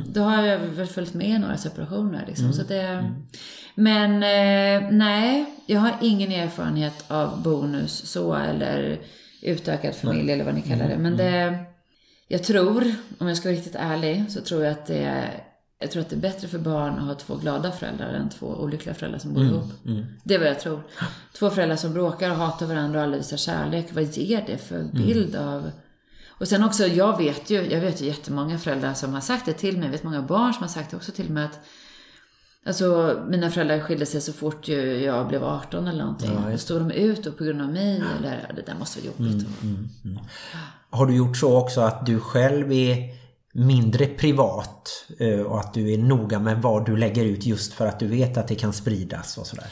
Speaker 4: då har jag väl följt med några separationer. Liksom. Så det, Men eh, nej, jag har ingen erfarenhet av bonus så eller utökad familj eller vad ni kallar det. Men det, jag tror, om jag ska vara riktigt ärlig, så tror jag att det är jag tror att det är bättre för barn att ha två glada föräldrar än två olyckliga föräldrar som bor ihop. Det är vad jag tror. Två föräldrar som bråkar och hatar varandra och aldrig visar kärlek. Vad ger det för bild av... Och sen också, jag vet ju, jag vet ju jättemånga föräldrar som har sagt det till mig. Jag vet många barn som har sagt det också till mig att Alltså mina föräldrar skilde sig så fort jag blev 18 eller någonting.
Speaker 6: Ja,
Speaker 4: stod de ut och på grund av mig eller ja, det där måste vara jobbigt.
Speaker 6: Har du gjort så också att du själv är mindre privat eh, och att du är noga med vad du lägger ut just för att du vet att det kan spridas och sådär?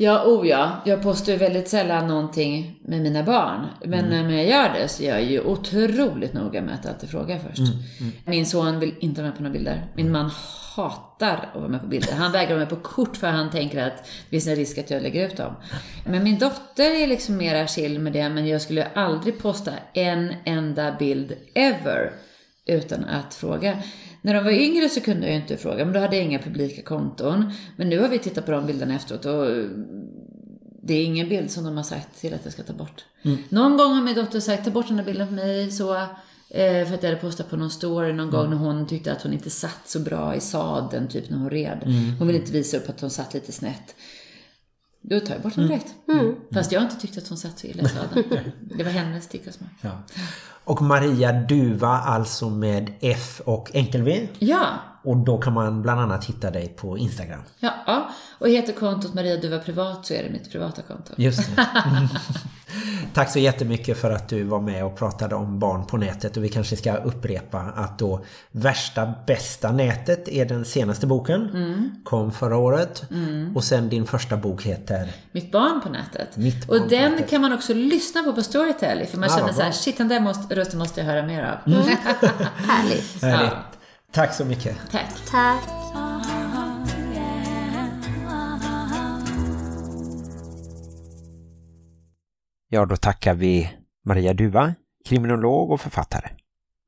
Speaker 4: Ja, oh ja. Jag postar ju väldigt sällan någonting med mina barn. Men när jag gör det så är jag ju otroligt noga med att alltid fråga först. Min son vill inte vara med på några bilder. Min man hatar att vara med på bilder. Han vägrar vara med på kort för han tänker att det finns en risk att jag lägger ut dem. Men min dotter är liksom mera chill med det. Men jag skulle aldrig posta en enda bild ever utan att fråga. När de var yngre så kunde jag ju inte fråga, men då hade jag inga publika konton. Men nu har vi tittat på de bilderna efteråt och det är ingen bild som de har sagt till att jag ska ta bort. Någon gång har min dotter sagt, ta bort den här bilden på mig så. eh, För att jag hade postat på någon story någon gång när hon tyckte att hon inte satt så bra i sadeln, typ när hon red. Hon ville inte visa upp att hon satt lite snett. Då tar jag bort den direkt. Fast jag har inte tyckt att hon satt så illa i sadeln. *laughs* Det var hennes smak.
Speaker 6: Ja. Och Maria Duva alltså med F och enkel-V.
Speaker 4: Ja,
Speaker 6: och då kan man bland annat hitta dig på Instagram.
Speaker 4: Ja, ja. och heter kontot Maria Duva Privat så är det mitt privata konto.
Speaker 6: Just det. Mm. *laughs* *laughs* Tack så jättemycket för att du var med och pratade om barn på nätet och vi kanske ska upprepa att då Värsta bästa nätet är den senaste boken. Kom förra året. Och sen din första bok heter
Speaker 4: Mitt barn på nätet.
Speaker 6: Mitt barn
Speaker 4: och
Speaker 6: på
Speaker 4: den
Speaker 6: nätet.
Speaker 4: kan man också lyssna på på Storytel för man
Speaker 6: Ah,
Speaker 4: känner så här, shit den där måste, rösten måste jag höra mer av. *laughs*
Speaker 5: Härligt.
Speaker 6: Härligt. Tack så mycket.
Speaker 4: Tack.
Speaker 5: Tack.
Speaker 2: Ja, då tackar vi Maria Duva, kriminolog och författare.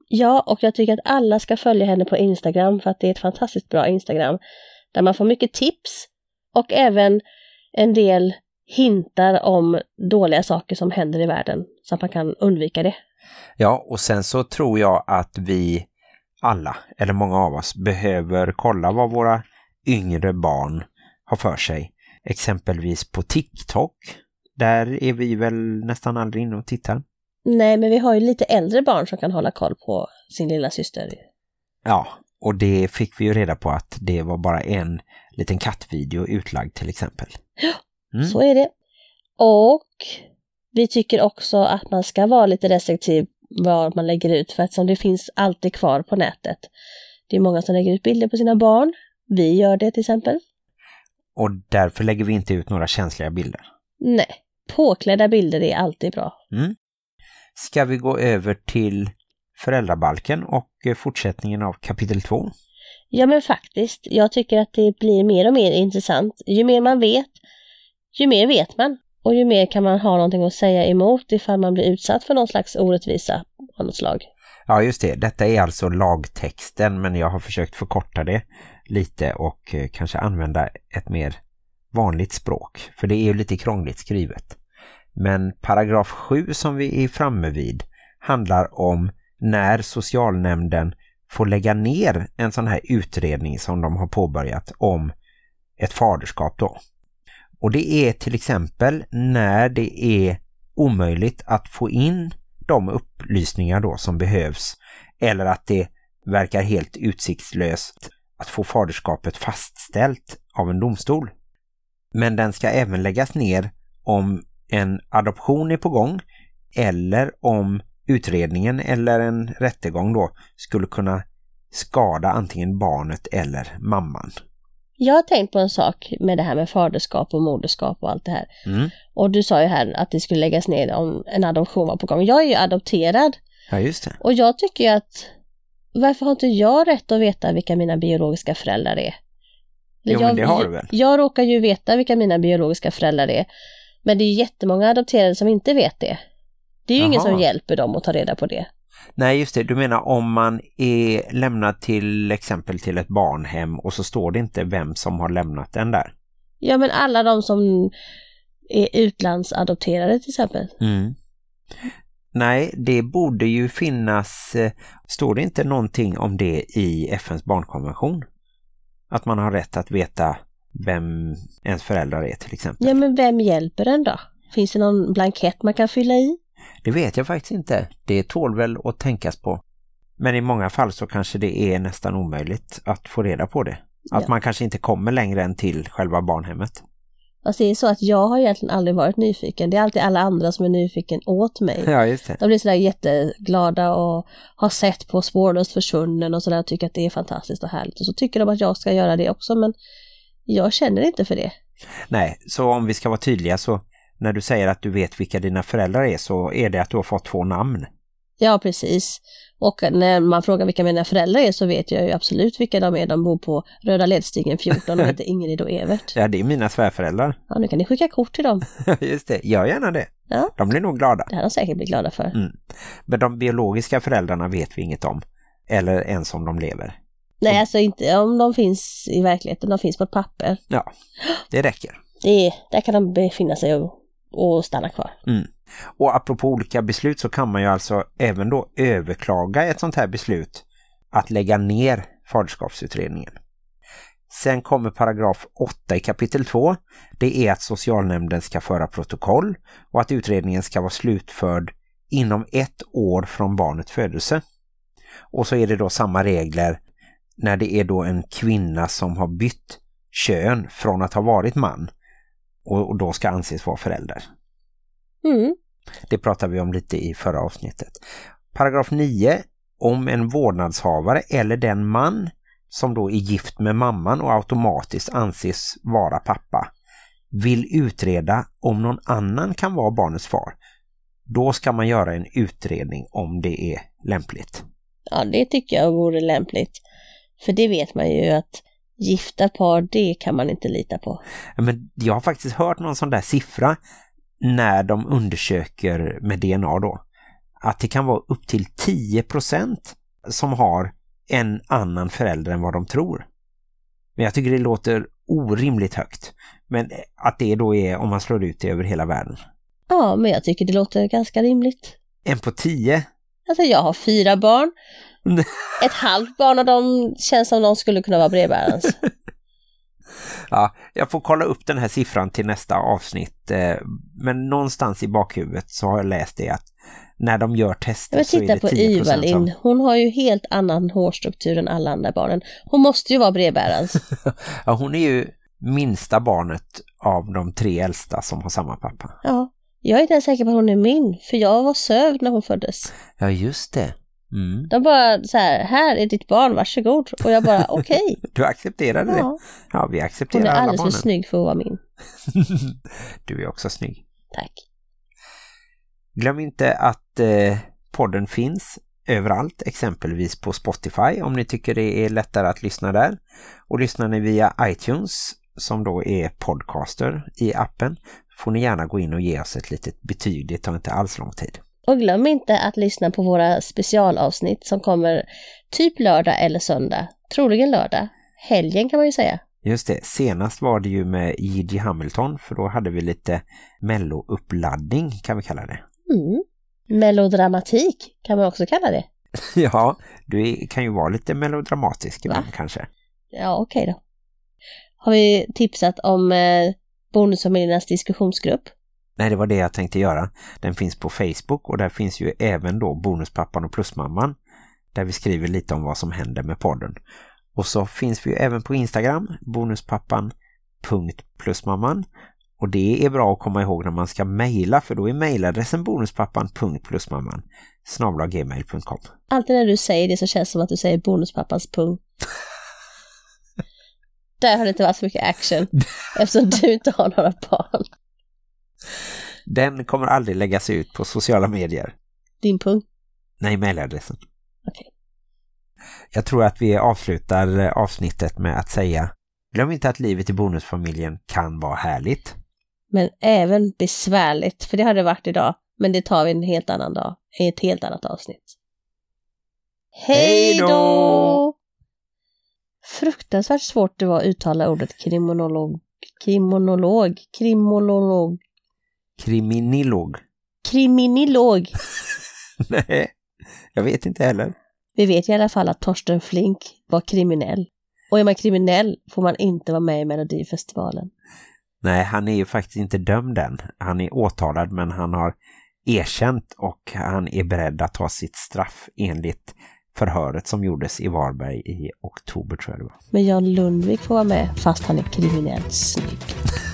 Speaker 1: Ja, och jag tycker att alla ska följa henne på Instagram för att det är ett fantastiskt bra Instagram. där man får mycket tips och även en del hintar om dåliga saker som händer i världen så att man kan undvika det.
Speaker 2: Ja, och sen så tror jag att vi alla, eller många av oss, behöver kolla vad våra yngre barn har för sig. Exempelvis på TikTok. Där är vi väl nästan aldrig inne och tittar.
Speaker 1: Nej, men vi har ju lite äldre barn som kan hålla koll på sin lilla syster.
Speaker 2: Ja, och det fick vi ju reda på att det var bara en liten kattvideo utlagd till exempel. Mm.
Speaker 1: Så är det. Och vi tycker också att man ska vara lite restriktiv vad man lägger ut för att som det finns alltid kvar på nätet. Det är många som lägger ut bilder på sina barn. Vi gör det till exempel.
Speaker 2: Och därför lägger vi inte ut några känsliga bilder.
Speaker 1: Nej, påklädda bilder är alltid bra.
Speaker 2: Mm. Ska vi gå över till föräldrabalken och eh, fortsättningen av kapitel 2?
Speaker 1: Ja men faktiskt, jag tycker att det blir mer och mer intressant. Ju mer man vet, ju mer vet man. Och ju mer kan man ha någonting att säga emot ifall man blir utsatt för någon slags orättvisa av något slag.
Speaker 2: Ja just det, detta är alltså lagtexten men jag har försökt förkorta det lite och eh, kanske använda ett mer vanligt språk. För det är ju lite krångligt skrivet. Men paragraf 7 som vi är framme vid handlar om när socialnämnden får lägga ner en sån här utredning som de har påbörjat om ett faderskap då. Och det är till exempel när det är omöjligt att få in de upplysningar då som behövs eller att det verkar helt utsiktslöst att få faderskapet fastställt av en domstol. Men den ska även läggas ner om en adoption är på gång eller om utredningen eller en rättegång då skulle kunna skada antingen barnet eller mamman.
Speaker 1: Jag har tänkt på en sak med det här med faderskap och moderskap och allt det här.
Speaker 2: Mm.
Speaker 1: Och du sa ju här att det skulle läggas ner om en adoption var på gång. Jag är ju adopterad
Speaker 2: Ja just det.
Speaker 1: och jag tycker ju att varför har inte jag rätt att veta vilka mina biologiska föräldrar är?
Speaker 2: Jo, men
Speaker 1: jag,
Speaker 2: det har du väl?
Speaker 1: Jag råkar ju veta vilka mina biologiska föräldrar är. Men det är jättemånga adopterade som inte vet det. Det är ju ingen
Speaker 2: Jaha.
Speaker 1: som hjälper dem att ta reda på det.
Speaker 2: Nej just det, du menar om man är lämnad till exempel till ett barnhem och så står det inte vem som har lämnat den där.
Speaker 1: Ja men alla de som är utlandsadopterade till exempel.
Speaker 2: Mm. Nej, det borde ju finnas, eh, står det inte någonting om det i FNs barnkonvention? Att man har rätt att veta vem ens föräldrar är till exempel.
Speaker 1: Ja men vem hjälper en då? Finns det någon blankett man kan fylla i?
Speaker 2: Det vet jag faktiskt inte. Det tål väl att tänkas på. Men i många fall så kanske det är nästan omöjligt att få reda på det. Att
Speaker 1: Ja.
Speaker 2: man kanske inte kommer längre än till själva barnhemmet.
Speaker 1: Alltså det är så att jag har egentligen aldrig varit nyfiken. Det är alltid alla andra som är nyfiken åt mig.
Speaker 2: Ja, just det.
Speaker 1: De blir sådär jätteglada och har sett på spårlöst försvunnen och sådär och tycker att det är fantastiskt och härligt. Och så tycker de att jag ska göra det också men jag känner inte för det.
Speaker 2: Nej, så om vi ska vara tydliga så när du säger att du vet vilka dina föräldrar är så är det att du har fått två namn.
Speaker 1: Ja, precis. Och när man frågar vilka mina föräldrar är så vet jag ju absolut vilka de är. De bor på Röda Ledstigen 14 och heter Ingrid och Evert.
Speaker 2: Ja, det är mina svärföräldrar.
Speaker 1: Ja, nu kan ni skicka kort till dem. *laughs*
Speaker 2: just det, gör gärna det.
Speaker 1: Ja.
Speaker 2: De blir nog glada.
Speaker 1: Det här de säkert blir glada för.
Speaker 2: Mm. Men de biologiska föräldrarna vet vi inget om. Eller ens om de lever.
Speaker 1: Nej, alltså inte om de finns i verkligheten. De finns på ett papper.
Speaker 2: Ja, det räcker.
Speaker 1: Det är, där kan de befinna sig och, och stanna kvar.
Speaker 2: Mm. Och apropå olika beslut så kan man ju alltså även då överklaga ett sånt här beslut att lägga ner faderskapsutredningen. Sen kommer paragraf 8 i kapitel 2. Det är att socialnämnden ska föra protokoll och att utredningen ska vara slutförd inom ett år från barnets födelse. Och så är det då samma regler när det är då en kvinna som har bytt kön från att ha varit man och, och då ska anses vara förälder.
Speaker 1: Mm.
Speaker 2: Det pratade vi om lite i förra avsnittet. Paragraf 9. Om en vårdnadshavare eller den man som då är gift med mamman och automatiskt anses vara pappa vill utreda om någon annan kan vara barnets far. Då ska man göra en utredning om det är lämpligt.
Speaker 1: Ja, det tycker jag vore lämpligt. För det vet man ju att gifta par, det kan man inte lita på.
Speaker 2: Men jag har faktiskt hört någon sån där siffra när de undersöker med DNA då. Att det kan vara upp till 10% som har en annan förälder än vad de tror. Men jag tycker det låter orimligt högt. Men att det då är om man slår ut det över hela världen.
Speaker 1: Ja, men jag tycker det låter ganska rimligt.
Speaker 2: En på tio?
Speaker 1: Alltså jag har fyra barn. *laughs* Ett halvt barn av dem känns som de skulle kunna vara brevbärarens. *laughs*
Speaker 2: Ja, jag får kolla upp den här siffran till nästa avsnitt. eh, Men någonstans i bakhuvudet så har jag läst det att när de gör tester så är det
Speaker 1: på
Speaker 2: 10%
Speaker 1: Ivalin.
Speaker 2: som...
Speaker 1: Hon har ju helt annan hårstruktur än alla andra barnen. Hon måste ju vara brevbärarens. *laughs*
Speaker 2: Ja, hon är ju minsta barnet av de tre äldsta som har samma pappa.
Speaker 1: Ja, jag är inte ens säker på att hon är min, för jag var sövd när hon föddes.
Speaker 2: Ja, just det. Mm.
Speaker 1: De bara så här, här är ditt barn, varsågod. Och jag bara, okej. *laughs*
Speaker 2: Du accepterade det?
Speaker 1: Ja,
Speaker 2: Ja, vi accepterar
Speaker 1: hon är
Speaker 2: alla
Speaker 1: alldeles för
Speaker 2: barnen.
Speaker 1: snygg för att vara min. *laughs*
Speaker 2: du är också snygg.
Speaker 1: Tack.
Speaker 2: Glöm inte att eh, podden finns överallt, exempelvis på Spotify om ni tycker det är lättare att lyssna där. Och lyssnar ni via iTunes som då är podcaster i appen får ni gärna gå in och ge oss ett litet betyg. Det tar inte alls lång tid.
Speaker 1: Och glöm inte att lyssna på våra specialavsnitt som kommer typ lördag eller söndag. Troligen lördag. Helgen kan man ju säga.
Speaker 2: Just det, senast var det ju med Gigi Hamilton för då hade vi lite mello-uppladdning kan vi kalla det.
Speaker 1: Mm. Melodramatik kan man också kalla det. *laughs*
Speaker 2: ja, du kan ju vara lite melodramatisk ibland
Speaker 1: Va?
Speaker 2: kanske.
Speaker 1: Ja, okej då. Har vi tipsat om eh, Bonusfamiljernas diskussionsgrupp?
Speaker 2: Nej, det var det jag tänkte göra. Den finns på Facebook och där finns ju även då Bonuspappan och Plusmamman där vi skriver lite om vad som händer med podden. Och så finns vi ju även på Instagram, bonuspappan.plusmamman och det är bra att komma ihåg när man ska mejla för då är mejladressen bonuspappan.plusmamman snabla.gmail.com
Speaker 1: Alltid när du säger det så känns det som att du säger bonuspappans pung. Där har det inte varit så mycket action *laughs* eftersom du inte har några barn.
Speaker 2: Den kommer aldrig läggas ut på sociala medier.
Speaker 1: Din pung.
Speaker 2: Nej, mejladressen.
Speaker 1: Okej.
Speaker 2: Jag tror att vi avslutar eh, avsnittet med att säga Glöm inte att livet i bonusfamiljen kan vara härligt.
Speaker 1: Men även besvärligt, för det har det varit idag. Men det tar vi en helt annan dag, i ett helt annat avsnitt. Hej då! Fruktansvärt svårt det var att uttala ordet kriminolog. Kriminolog. Kriminolog.
Speaker 2: Kriminilog.
Speaker 1: Kriminilog. *laughs*
Speaker 2: Nej, jag vet inte heller.
Speaker 1: Vi vet i alla fall att Torsten Flink var kriminell. Och är man kriminell får man inte vara med i Melodifestivalen.
Speaker 2: Nej, han är ju faktiskt inte dömd än. Han är åtalad men han har erkänt och han är beredd att ta sitt straff enligt förhöret som gjordes i Varberg i oktober tror jag det var.
Speaker 1: Men Jan Lundvik får vara med fast han är kriminellt snygg. *laughs*